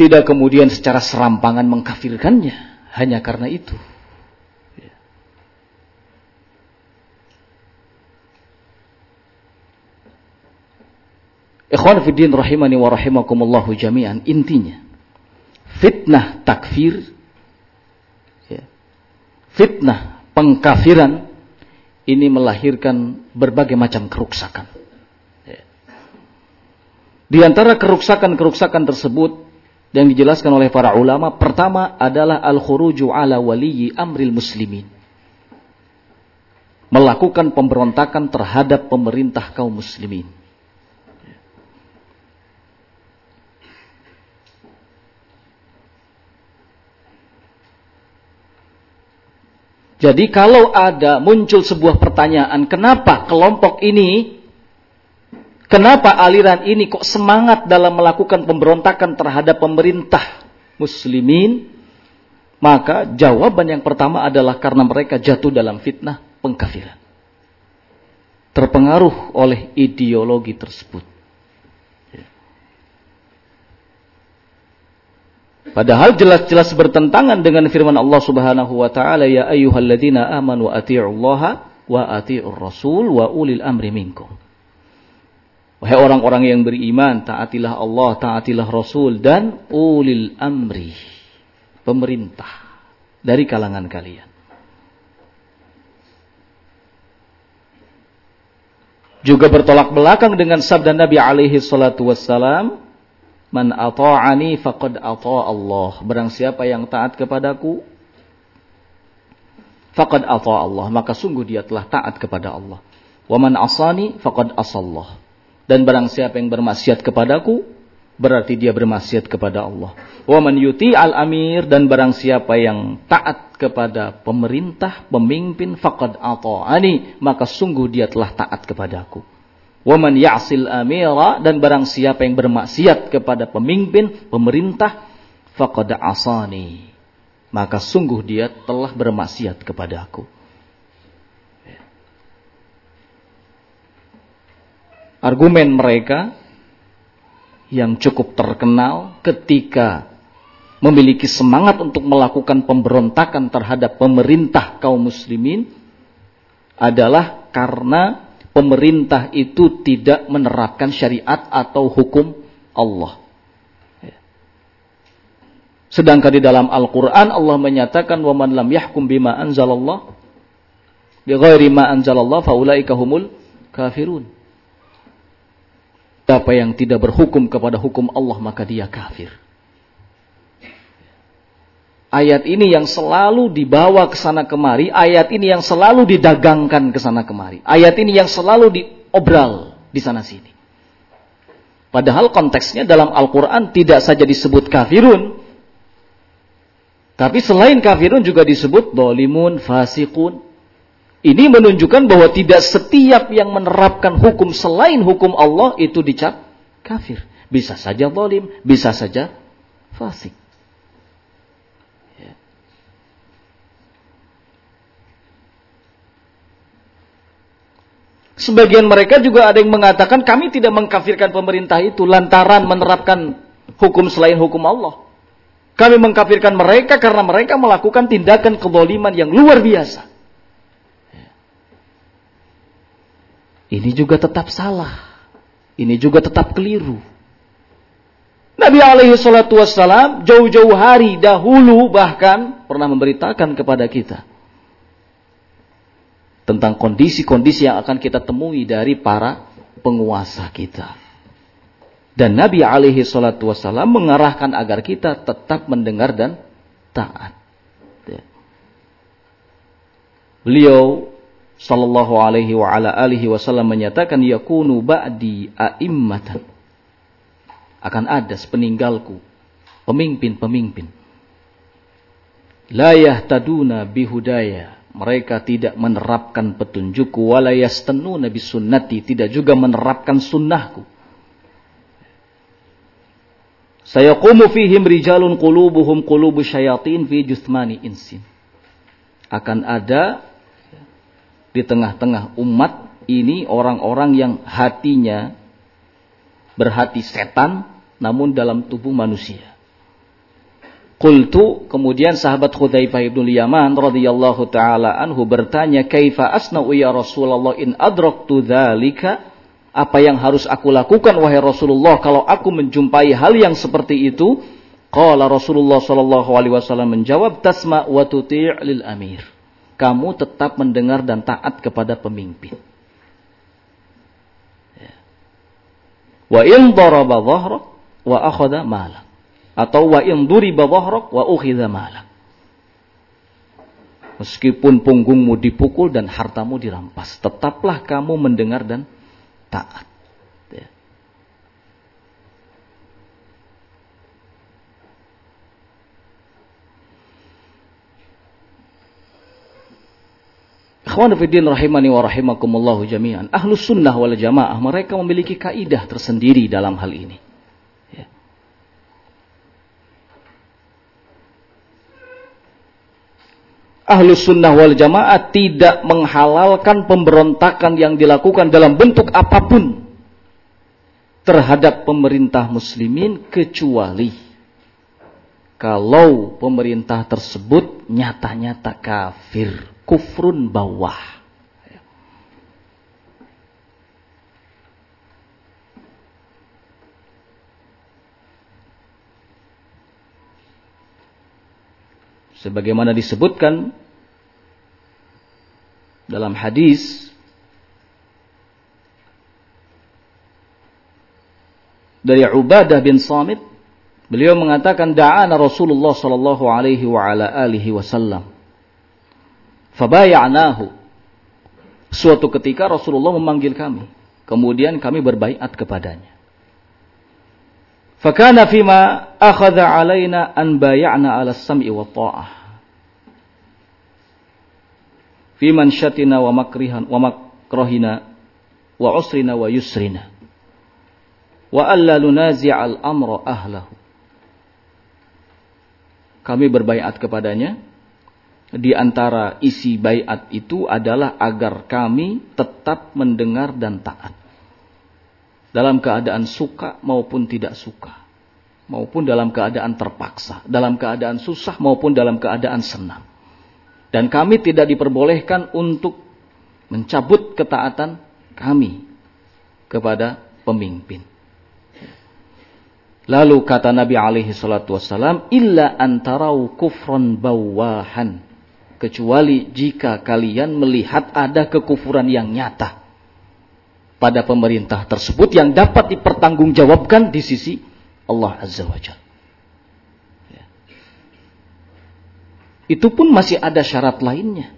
Tidak kemudian secara serampangan mengkafirkannya. Hanya karena itu. Ikhwan fiddin rahimani wa rahimakumullahu jami'an. Intinya, fitnah takfir, ya, fitnah pengkafiran, ini melahirkan berbagai macam keruksakan. Di antara keruksakan-keruksakan tersebut, yang dijelaskan oleh para ulama, pertama adalah al-khuruju ala waliyi amril muslimin. Melakukan pemberontakan terhadap pemerintah kaum muslimin Jadi kalau ada muncul sebuah pertanyaan, kenapa kelompok ini, kenapa aliran ini kok semangat dalam melakukan pemberontakan terhadap pemerintah muslimin? Maka jawaban yang pertama adalah karena mereka jatuh dalam fitnah pengkafiran. Terpengaruh oleh ideologi tersebut. Padahal jelas-jelas bertentangan dengan firman Allah Subhanahu wa taala ya ayyuhalladzina amanu atiiullaha wa atiiur rasul wa ulil amri minkum. Wahai orang-orang yang beriman, taatilah Allah, taatilah Rasul dan ulil amri, pemerintah dari kalangan kalian. Juga bertolak belakang dengan sabda Nabi alaihi salatu wassalam, Man ata'ani faqad ata' Allah. Barang siapa yang taat kepadaku, faqad ata' Allah. Maka sungguh dia telah taat kepada Allah. Wa man asani faqad asallah. Dan barang siapa yang bermaksiat kepadaku, berarti dia bermaksiat kepada Allah. Wa man yuti al amir dan barang siapa yang taat kepada pemerintah, pemimpin, faqad ata'ani, maka sungguh dia telah taat kepadaku. Waman ya'sil amira dan barang siapa yang bermaksiat kepada pemimpin, pemerintah, faqad asani. Maka sungguh dia telah bermaksiat kepadaku. Argumen mereka yang cukup terkenal ketika memiliki semangat untuk melakukan pemberontakan terhadap pemerintah kaum muslimin adalah karena pemerintah itu tidak menerapkan syariat atau hukum Allah. Sedangkan di dalam Al-Quran Allah menyatakan wa man lam yahkum bima anzalallah bi ghairi ma anzalallah faulaika humul kafirun. Siapa yang tidak berhukum kepada hukum Allah maka dia kafir. Ayat ini yang selalu dibawa ke sana kemari, ayat ini yang selalu didagangkan ke sana kemari. Ayat ini yang selalu diobral di sana sini. Padahal konteksnya dalam Al-Quran tidak saja disebut kafirun. Tapi selain kafirun juga disebut dolimun, fasikun. Ini menunjukkan bahwa tidak setiap yang menerapkan hukum selain hukum Allah itu dicap kafir. Bisa saja dolim, bisa saja fasik. Ya. Sebagian mereka juga ada yang mengatakan kami tidak mengkafirkan pemerintah itu lantaran menerapkan hukum selain hukum Allah. Kami mengkafirkan mereka karena mereka melakukan tindakan keboliman yang luar biasa. Ini juga tetap salah. Ini juga tetap keliru. Nabi alaihi salatu wassalam jauh-jauh hari dahulu bahkan pernah memberitakan kepada kita tentang kondisi-kondisi yang akan kita temui dari para penguasa kita. Dan Nabi alaihi salatu wassalam mengarahkan agar kita tetap mendengar dan taat. Beliau sallallahu alaihi wa ala alihi wasallam menyatakan yakunu ba'di a'immatan. Akan ada sepeninggalku pemimpin-pemimpin. La yahtaduna bihudaya. Mereka tidak menerapkan petunjukku wala yastanuna bisunnati, tidak juga menerapkan sunnahku. Sayaqumu fihim rijalun qulubuhum qulubu syayatin fi juthmani insin. Akan ada di tengah-tengah umat ini orang-orang yang hatinya berhati setan namun dalam tubuh manusia. Qultu kemudian sahabat Khudzaifah bin Yaman radhiyallahu taala anhu bertanya, "Kaifa asna'u ya Rasulullah in adraktu dzalika?" Apa yang harus aku lakukan wahai Rasulullah kalau aku menjumpai hal yang seperti itu? Qala Rasulullah sallallahu alaihi wasallam menjawab, "Tasma wa tuti' lil amir." Kamu tetap mendengar dan taat kepada pemimpin. Ya. Wa in daraba dhahrak wa akhadha malak. Atau wa in duriba dhahrak wa ukhidha malak. Meskipun punggungmu dipukul dan hartamu dirampas, tetaplah kamu mendengar dan taat. Ikhwanufidin rahimani wa rahimakumullahu jami'an. Ahlus sunnah wal jamaah mereka memiliki kaidah tersendiri dalam hal ini. Ya. Ahlus sunnah wal jamaah tidak menghalalkan pemberontakan yang dilakukan dalam bentuk apa pun terhadap pemerintah muslimin kecuali kalau pemerintah tersebut nyata-nyata kafir kufrun bawah. Sebagaimana disebutkan dalam hadis dari Ubadah bin Samit beliau mengatakan da'ana Rasulullah sallallahu alaihi wa ala alihi wasallam Fabaya'nahu. Suatu ketika Rasulullah memanggil kami. Kemudian kami berbaiat kepadanya. Fakana fima akhadha alaina an bay'ana ala sam'i wa ta'ah. Fi mansyatina wa makrihan wa makrahina wa usrina wa yusrina. Wa alla lunazi'al amra ahlahu. kami berbaiat kepadanya. Di antara isi baiat itu adalah agar kami tetap mendengar dan taat. Dalam keadaan suka maupun tidak suka. Maupun dalam keadaan terpaksa. Dalam keadaan susah maupun dalam keadaan senang. Dan kami tidak diperbolehkan untuk mencabut ketaatan kami kepada pemimpin. Lalu kata Nabi alaihi salatu illa antarau kufran bawahan. Kecuali jika kalian melihat ada kekufuran yang nyata pada pemerintah tersebut yang dapat dipertanggungjawabkan di sisi Allah Azza wa Jalla. Ya. Itu pun masih ada syarat lainnya.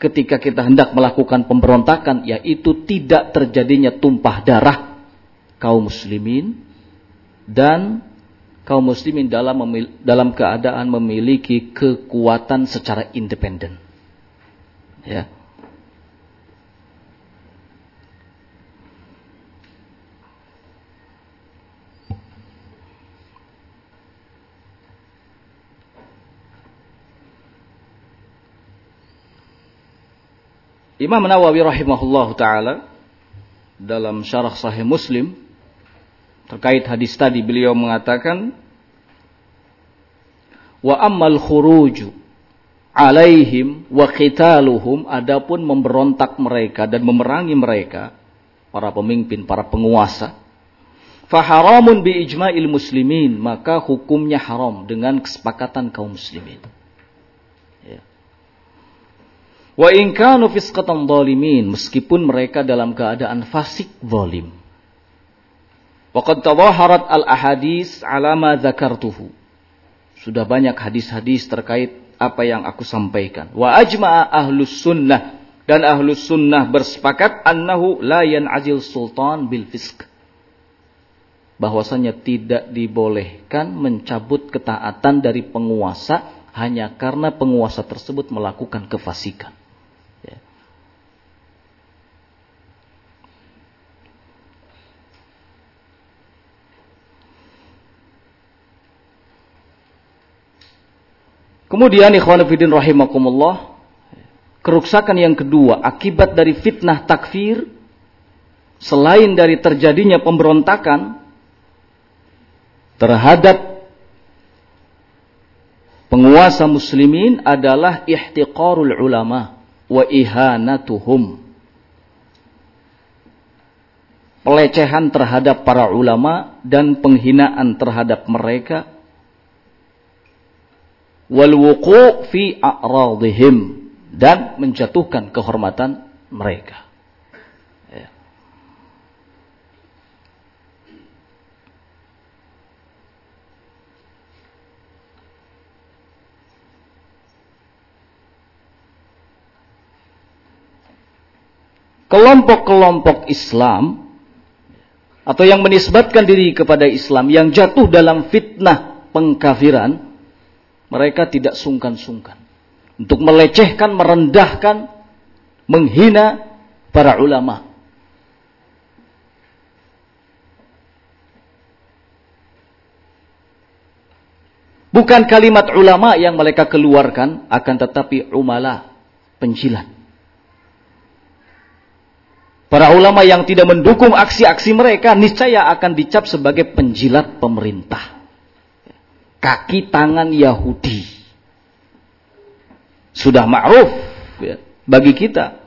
Ketika kita hendak melakukan pemberontakan, yaitu tidak terjadinya tumpah darah kaum muslimin dan kaum muslimin dalam dalam keadaan memiliki kekuatan secara independen. Ya. Imam Nawawi rahimahullah taala dalam syarah sahih Muslim Terkait hadis tadi beliau mengatakan wa ammal khuruju alaihim wa qitaluhum adapun memberontak mereka dan memerangi mereka para pemimpin, para penguasa faharamun bi ijma'il muslimin maka hukumnya haram dengan kesepakatan kaum muslimin ya. wa in kanu fisqatan meskipun mereka dalam keadaan fasik zalim Waqad tadaharat al-ahadis ala ma dzakartuhu. Sudah banyak hadis-hadis terkait apa yang aku sampaikan. Wa ajma'a ahlus sunnah dan ahlus sunnah bersepakat annahu la yan'azil sultan bil fisk. Bahwasanya tidak dibolehkan mencabut ketaatan dari penguasa hanya karena penguasa tersebut melakukan kefasikan. Kemudian ikhwan fillah rahimakumullah, kerusakan yang kedua akibat dari fitnah takfir selain dari terjadinya pemberontakan terhadap penguasa muslimin adalah ihtiqarul ulama wa ihanatuhum. Pelecehan terhadap para ulama dan penghinaan terhadap mereka wal wuqu' fi a'radihim dan menjatuhkan kehormatan mereka. Ya. Kelompok-kelompok Islam atau yang menisbatkan diri kepada Islam yang jatuh dalam fitnah pengkafiran mereka tidak sungkan-sungkan untuk melecehkan, merendahkan, menghina para ulama. Bukan kalimat ulama yang mereka keluarkan, akan tetapi umala, penjilat. Para ulama yang tidak mendukung aksi-aksi mereka niscaya akan dicap sebagai penjilat pemerintah kaki tangan Yahudi. Sudah ma'ruf ya, bagi kita.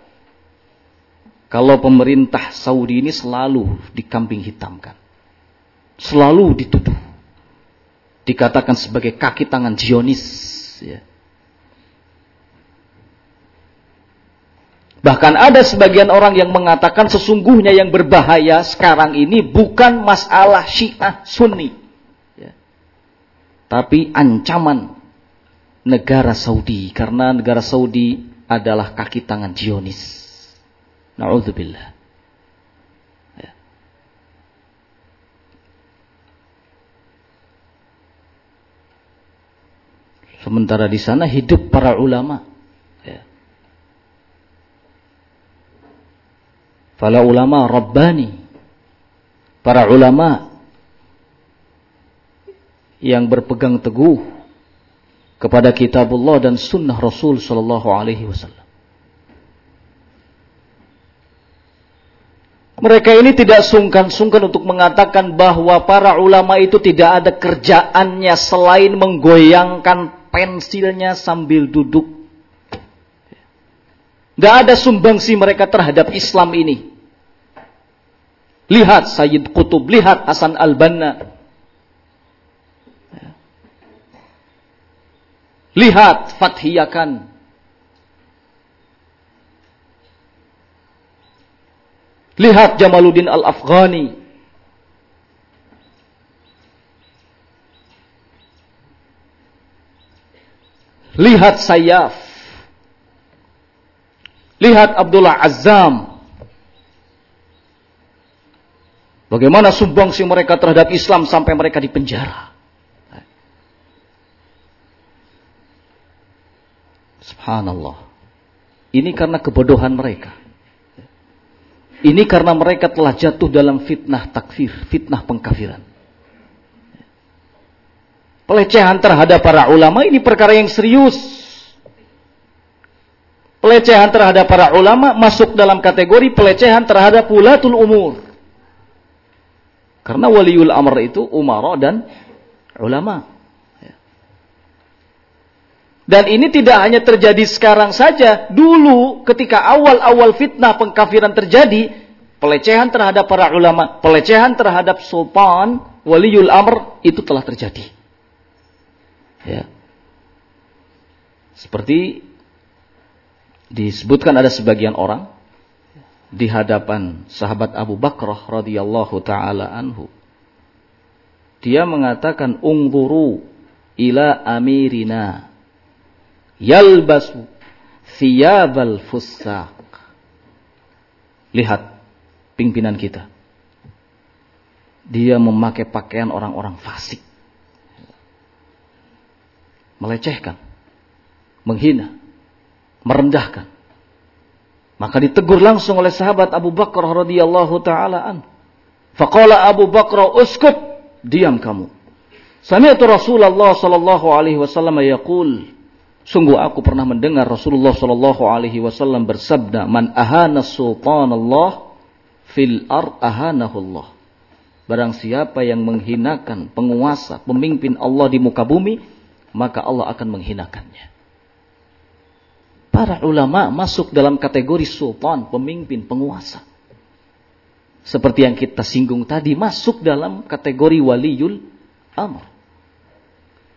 Kalau pemerintah Saudi ini selalu dikambing hitamkan. Selalu dituduh. Dikatakan sebagai kaki tangan Zionis. Ya. Bahkan ada sebagian orang yang mengatakan sesungguhnya yang berbahaya sekarang ini bukan masalah Syiah Sunni tapi ancaman negara Saudi karena negara Saudi adalah kaki tangan Zionis. Nauzubillah. Ya. Sementara di sana hidup para ulama. Ya. Para ulama Rabbani. Para ulama yang berpegang teguh kepada kitabullah dan sunnah Rasul sallallahu alaihi wasallam. Mereka ini tidak sungkan-sungkan untuk mengatakan bahwa para ulama itu tidak ada kerjaannya selain menggoyangkan pensilnya sambil duduk. Tidak ada sumbangsi mereka terhadap Islam ini. Lihat Sayyid Qutub, lihat Hasan Al-Banna. Lihat Fathiyakan. Lihat Jamaluddin Al-Afghani. Lihat Sayyaf. Lihat Abdullah Azam. Bagaimana sumbangsi mereka terhadap Islam sampai mereka dipenjara. Subhanallah. Ini karena kebodohan mereka. Ini karena mereka telah jatuh dalam fitnah takfir, fitnah pengkafiran. Pelecehan terhadap para ulama ini perkara yang serius. Pelecehan terhadap para ulama masuk dalam kategori pelecehan terhadap ulatul umur. Karena waliul amr itu umara dan ulama. Dan ini tidak hanya terjadi sekarang saja. Dulu ketika awal-awal fitnah pengkafiran terjadi, pelecehan terhadap para ulama, pelecehan terhadap sultan, waliul amr, itu telah terjadi. Ya. Seperti disebutkan ada sebagian orang di hadapan sahabat Abu Bakrah radhiyallahu taala anhu. Dia mengatakan ungduru ila amirina yalbasu thiyabal fusaq. Lihat pimpinan kita. Dia memakai pakaian orang-orang fasik. Melecehkan, menghina, merendahkan. Maka ditegur langsung oleh sahabat Abu Bakar radhiyallahu taala an. Faqala Abu Bakar uskut, diam kamu. Sami'tu Rasulullah sallallahu alaihi wasallam yaqul Sungguh aku pernah mendengar Rasulullah sallallahu alaihi wasallam bersabda, "Man ahana sultanallah fil ar ahanahullah." Barang siapa yang menghinakan penguasa, pemimpin Allah di muka bumi, maka Allah akan menghinakannya. Para ulama masuk dalam kategori sultan, pemimpin, penguasa. Seperti yang kita singgung tadi, masuk dalam kategori waliul amr.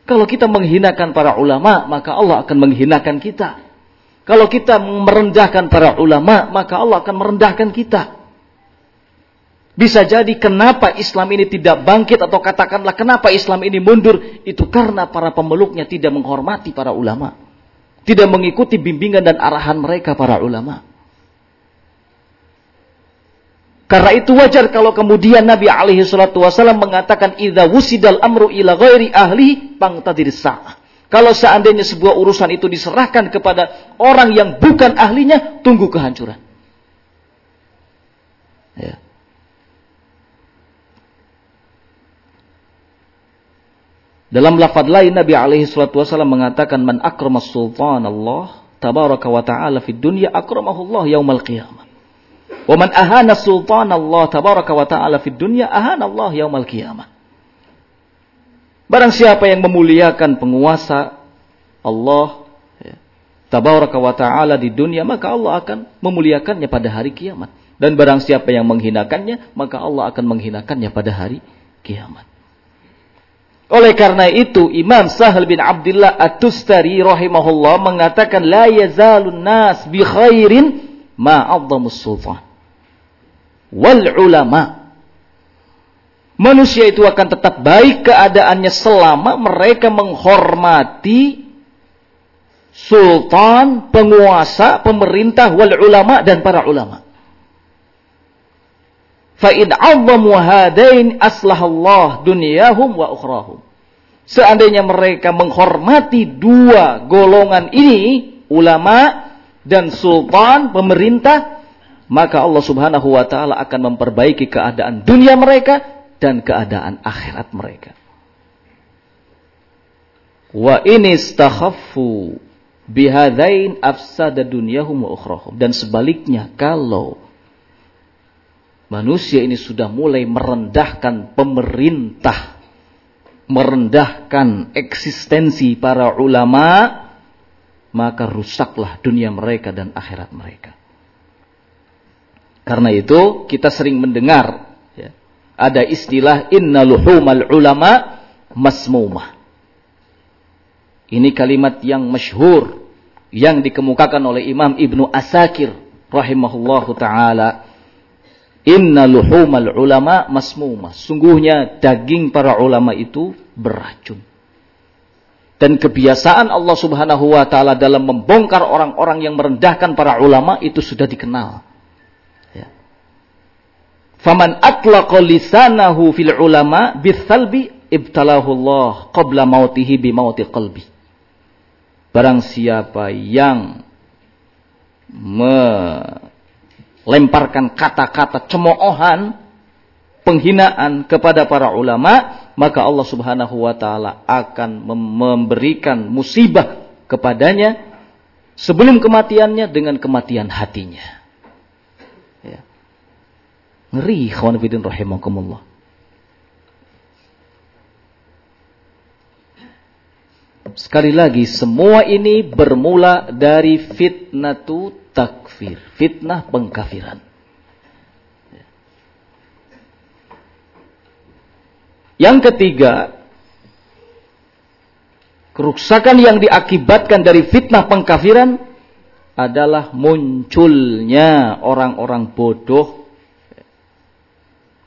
Kalau kita menghinakan para ulama, maka Allah akan menghinakan kita. Kalau kita merendahkan para ulama, maka Allah akan merendahkan kita. Bisa jadi kenapa Islam ini tidak bangkit atau katakanlah kenapa Islam ini mundur. Itu karena para pemeluknya tidak menghormati para ulama. Tidak mengikuti bimbingan dan arahan mereka para ulama. Karena itu wajar kalau kemudian Nabi alaihi salatu wasallam mengatakan idza wusidal amru ila ghairi ahli pangtadir sa'ah. Kalau seandainya sebuah urusan itu diserahkan kepada orang yang bukan ahlinya, tunggu kehancuran. Ya. Dalam lafaz lain Nabi alaihi salatu wasallam mengatakan man akramas sultan Allah tabaraka wa taala fid dunya akramahu Allah yaumal qiyamah. Wa man ahana sultan Allah tabaraka wa ta'ala fid dunya ahana Allah yaumal qiyamah. Barang siapa yang memuliakan penguasa Allah ya, tabaraka wa ta'ala di dunia maka Allah akan memuliakannya pada hari kiamat. Dan barang siapa yang menghinakannya maka Allah akan menghinakannya pada hari kiamat. Oleh karena itu Imam Sahal bin Abdullah At-Tustari rahimahullah mengatakan la yazalun nas bi khairin ma sultan wal ulama. Manusia itu akan tetap baik keadaannya selama mereka menghormati sultan, penguasa, pemerintah, wal ulama dan para ulama. Fa'id azzamu hadain aslahallah dunyahum wa ukhrahum. Seandainya mereka menghormati dua golongan ini, ulama dan sultan, pemerintah, maka Allah Subhanahu wa taala akan memperbaiki keadaan dunia mereka dan keadaan akhirat mereka. Wa ini istakhaffu bihadain afsada dunyahum wa ukhrahum. Dan sebaliknya kalau manusia ini sudah mulai merendahkan pemerintah, merendahkan eksistensi para ulama, maka rusaklah dunia mereka dan akhirat mereka. Karena itu kita sering mendengar ya, ada istilah inna luhumal ulama masmumah. Ini kalimat yang masyhur yang dikemukakan oleh Imam Ibnu Asakir rahimahullahu taala. Inna luhumal ulama masmumah. Sungguhnya daging para ulama itu beracun. Dan kebiasaan Allah Subhanahu wa taala dalam membongkar orang-orang yang merendahkan para ulama itu sudah dikenal. Faman atlaqa lisanahu fil ulama bithalbi ibtalahu Allah qabla mautihi bi mauti qalbi. Barang siapa yang melemparkan kata-kata cemoohan, penghinaan kepada para ulama, maka Allah Subhanahu wa taala akan memberikan musibah kepadanya sebelum kematiannya dengan kematian hatinya. Ngeri kawan fillah rahimakumullah. Sekali lagi, semua ini bermula dari fitnatu takfir. Fitnah pengkafiran. Yang ketiga, kerusakan yang diakibatkan dari fitnah pengkafiran adalah munculnya orang-orang bodoh,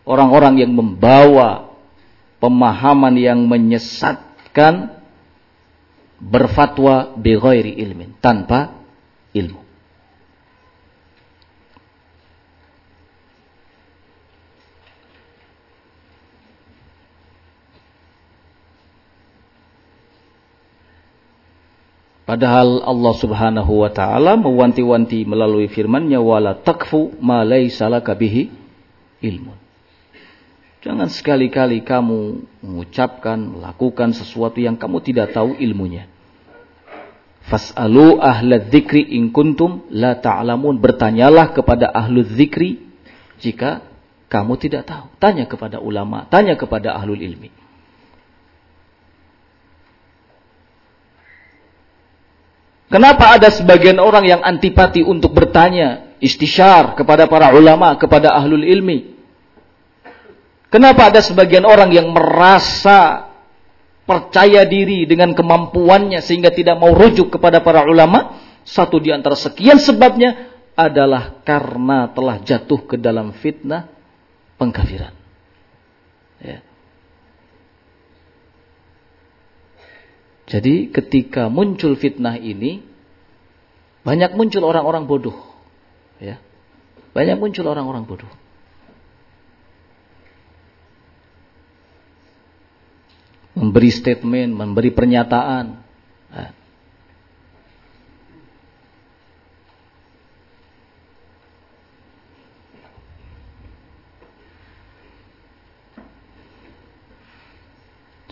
orang-orang yang membawa pemahaman yang menyesatkan berfatwa bighairi ilmin, tanpa ilmu. Padahal Allah Subhanahu wa taala mewanti-wanti melalui firman-Nya wala takfu ma laisa bihi ilmun. Jangan sekali-kali kamu mengucapkan, melakukan sesuatu yang kamu tidak tahu ilmunya. Fas'alu ahla dzikri in kuntum la ta'lamun. Bertanyalah kepada ahlu dzikri jika kamu tidak tahu. Tanya kepada ulama, tanya kepada ahlul ilmi. Kenapa ada sebagian orang yang antipati untuk bertanya, istisyar kepada para ulama, kepada ahlul ilmi? Kenapa ada sebagian orang yang merasa percaya diri dengan kemampuannya sehingga tidak mau rujuk kepada para ulama? Satu di antara sekian sebabnya adalah karena telah jatuh ke dalam fitnah pengkafiran. Ya. Jadi ketika muncul fitnah ini, banyak muncul orang-orang bodoh. Ya. Banyak muncul orang-orang bodoh. Memberi statement, memberi pernyataan.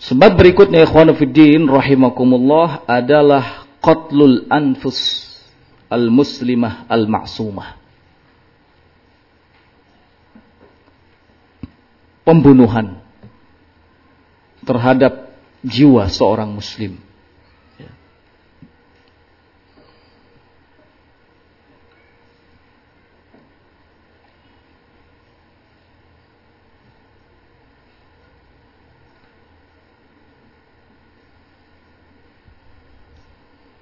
Sebab berikutnya ikhwan fiddin rahimakumullah adalah qatlul anfus al-muslimah al-ma'sumah. Pembunuhan terhadap jiwa seorang muslim. Ya.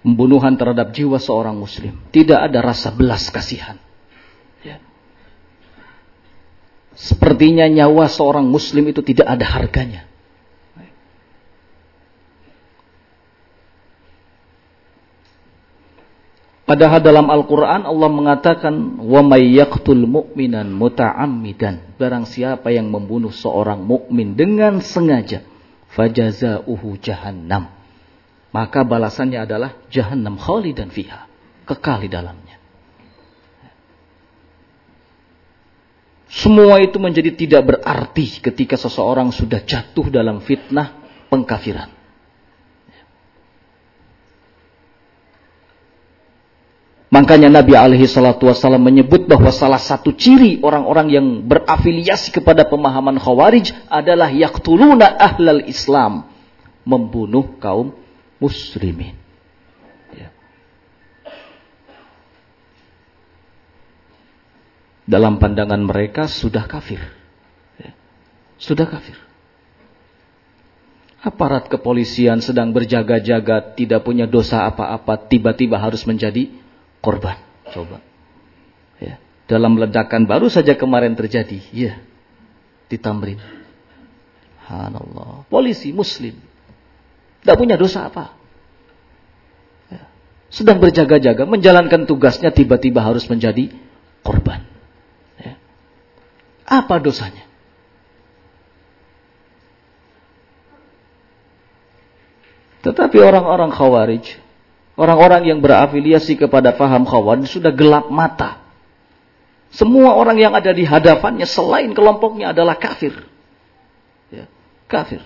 Pembunuhan terhadap jiwa seorang muslim. Tidak ada rasa belas kasihan. Ya. Sepertinya nyawa seorang muslim itu tidak ada harganya. Padahal dalam Al-Quran Allah mengatakan may yaqtul mu'minan muta'ammidan. Barang siapa yang membunuh seorang mukmin dengan sengaja fajazauhu jahannam. Maka balasannya adalah jahannam khalidan fiha kekal di dalamnya. Semua itu menjadi tidak berarti ketika seseorang sudah jatuh dalam fitnah pengkafiran Makanya Nabi alaihi salatu wasallam menyebut bahwa salah satu ciri orang-orang yang berafiliasi kepada pemahaman Khawarij adalah yaqtuluna ahlal Islam, membunuh kaum muslimin. Ya. Dalam pandangan mereka sudah kafir. Ya. Sudah kafir. Aparat kepolisian sedang berjaga-jaga, tidak punya dosa apa-apa, tiba-tiba harus menjadi korban. Coba. Ya. Dalam ledakan baru saja kemarin terjadi. Ya. Di Tamrin. Subhanallah. Polisi muslim. Tidak punya dosa apa. Ya. Sedang berjaga-jaga. Menjalankan tugasnya tiba-tiba harus menjadi korban. Ya. Apa dosanya? Tetapi orang-orang khawarij Orang-orang yang berafiliasi kepada faham khawarij sudah gelap mata. Semua orang yang ada di hadapannya selain kelompoknya adalah kafir. Ya, kafir.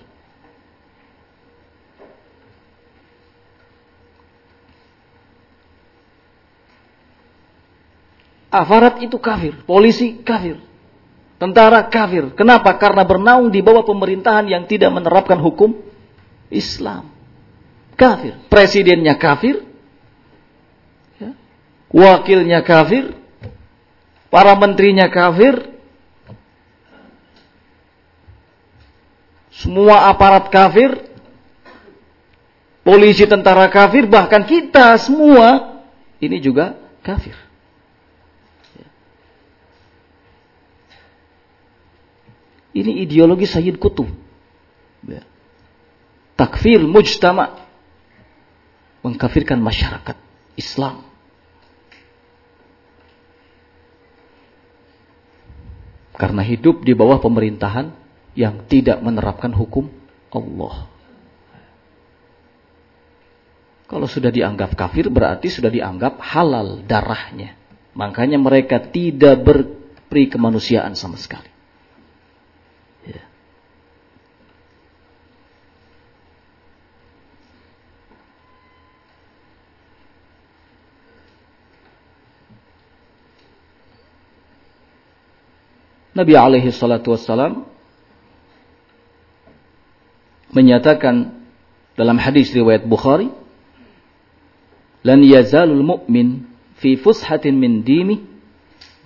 Aparat itu kafir, polisi kafir, tentara kafir. Kenapa? Karena bernaung di bawah pemerintahan yang tidak menerapkan hukum Islam kafir. Presidennya kafir, ya. wakilnya kafir, para menterinya kafir, semua aparat kafir, polisi tentara kafir, bahkan kita semua ini juga kafir. Ya. Ini ideologi Sayyid Kutub. Ya. Takfir mujtama mengkafirkan masyarakat Islam. Karena hidup di bawah pemerintahan yang tidak menerapkan hukum Allah. Kalau sudah dianggap kafir berarti sudah dianggap halal darahnya. Makanya mereka tidak berperi kemanusiaan sama sekali. Nabi alaihi salatu wassalam menyatakan dalam hadis riwayat Bukhari lan yazalul mu'min fi fushatin min dini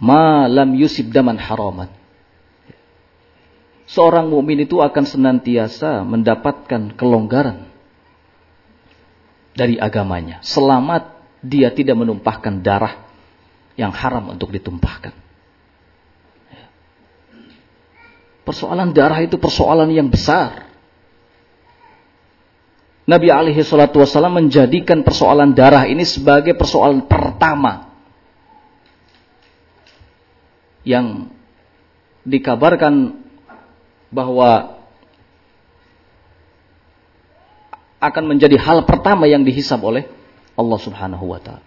ma lam yusib daman haraman. Seorang mukmin itu akan senantiasa mendapatkan kelonggaran dari agamanya selamat dia tidak menumpahkan darah yang haram untuk ditumpahkan Persoalan darah itu persoalan yang besar. Nabi alaihi salatu wasallam menjadikan persoalan darah ini sebagai persoalan pertama yang dikabarkan bahwa akan menjadi hal pertama yang dihisab oleh Allah Subhanahu wa taala.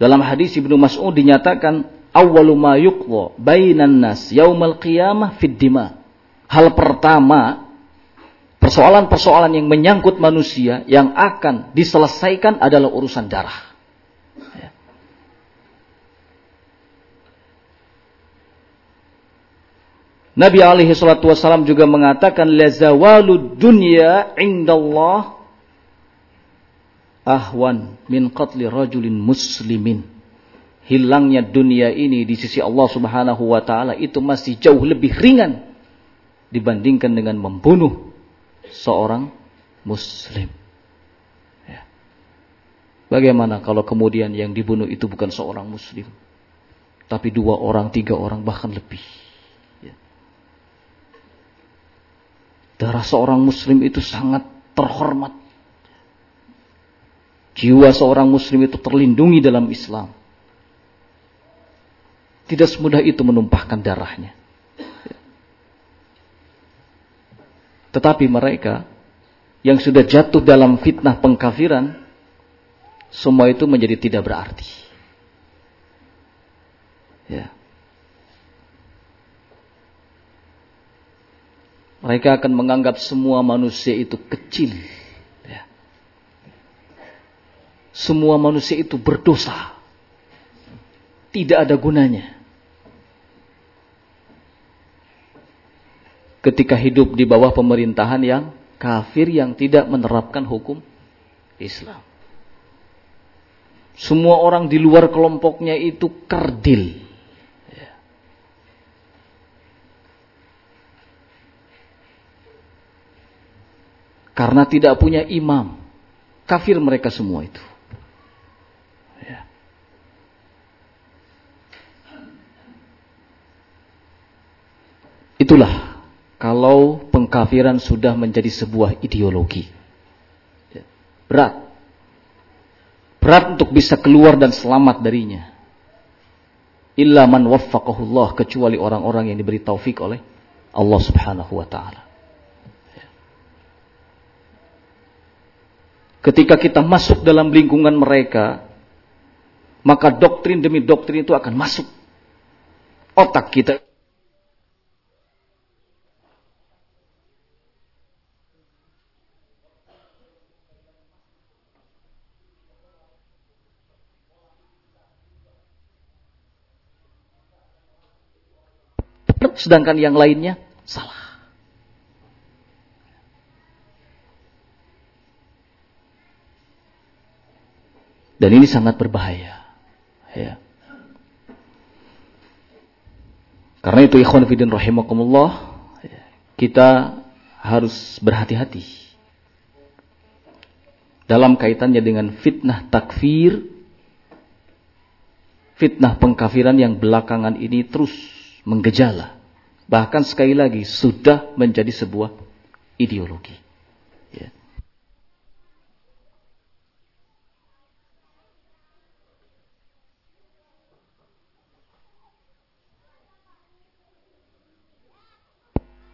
Dalam hadis Ibnu Mas'ud dinyatakan awwalu ma yuqwa bainan nas yaumal qiyamah fid dima. Hal pertama persoalan-persoalan yang menyangkut manusia yang akan diselesaikan adalah urusan darah. Ya. Nabi alaihi salatu wasallam juga mengatakan lazawalu dunya indallah ahwan min qatli rajulin muslimin hilangnya dunia ini di sisi Allah Subhanahu wa taala itu masih jauh lebih ringan dibandingkan dengan membunuh seorang muslim. Ya. Bagaimana kalau kemudian yang dibunuh itu bukan seorang muslim, tapi dua orang, tiga orang, bahkan lebih. Ya. Darah seorang muslim itu sangat terhormat. Jiwa seorang muslim itu terlindungi dalam Islam. Tidak semudah itu menumpahkan darahnya. Tetapi mereka yang sudah jatuh dalam fitnah pengkafiran, semua itu menjadi tidak berarti. Ya. Mereka akan menganggap semua manusia itu kecil. Ya. semua manusia itu berdosa. Tidak ada gunanya. Ketika hidup di bawah pemerintahan yang kafir yang tidak menerapkan hukum Islam. Semua orang di luar kelompoknya itu kerdil. Ya. Karena tidak punya imam. Kafir mereka semua itu. Ya. Itulah kalau pengkafiran sudah menjadi sebuah ideologi. Ya. Berat. Berat untuk bisa keluar dan selamat darinya. Illa man waffaqahullah kecuali orang-orang yang diberi taufik oleh Allah Subhanahu wa taala. Ya. Ketika kita masuk dalam lingkungan mereka, maka doktrin demi doktrin itu akan masuk. Otak kita sedangkan yang lainnya salah. Dan ini sangat berbahaya. Ya. Karena itu ikhwan fidin rahimakumullah, kita harus berhati-hati dalam kaitannya dengan fitnah takfir, fitnah pengkafiran yang belakangan ini terus menggejala. Bahkan sekali lagi sudah menjadi sebuah ideologi. Ya.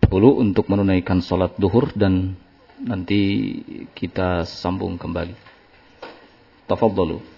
Dulu untuk menunaikan sholat duhur dan nanti kita sambung kembali. Tafadhalu.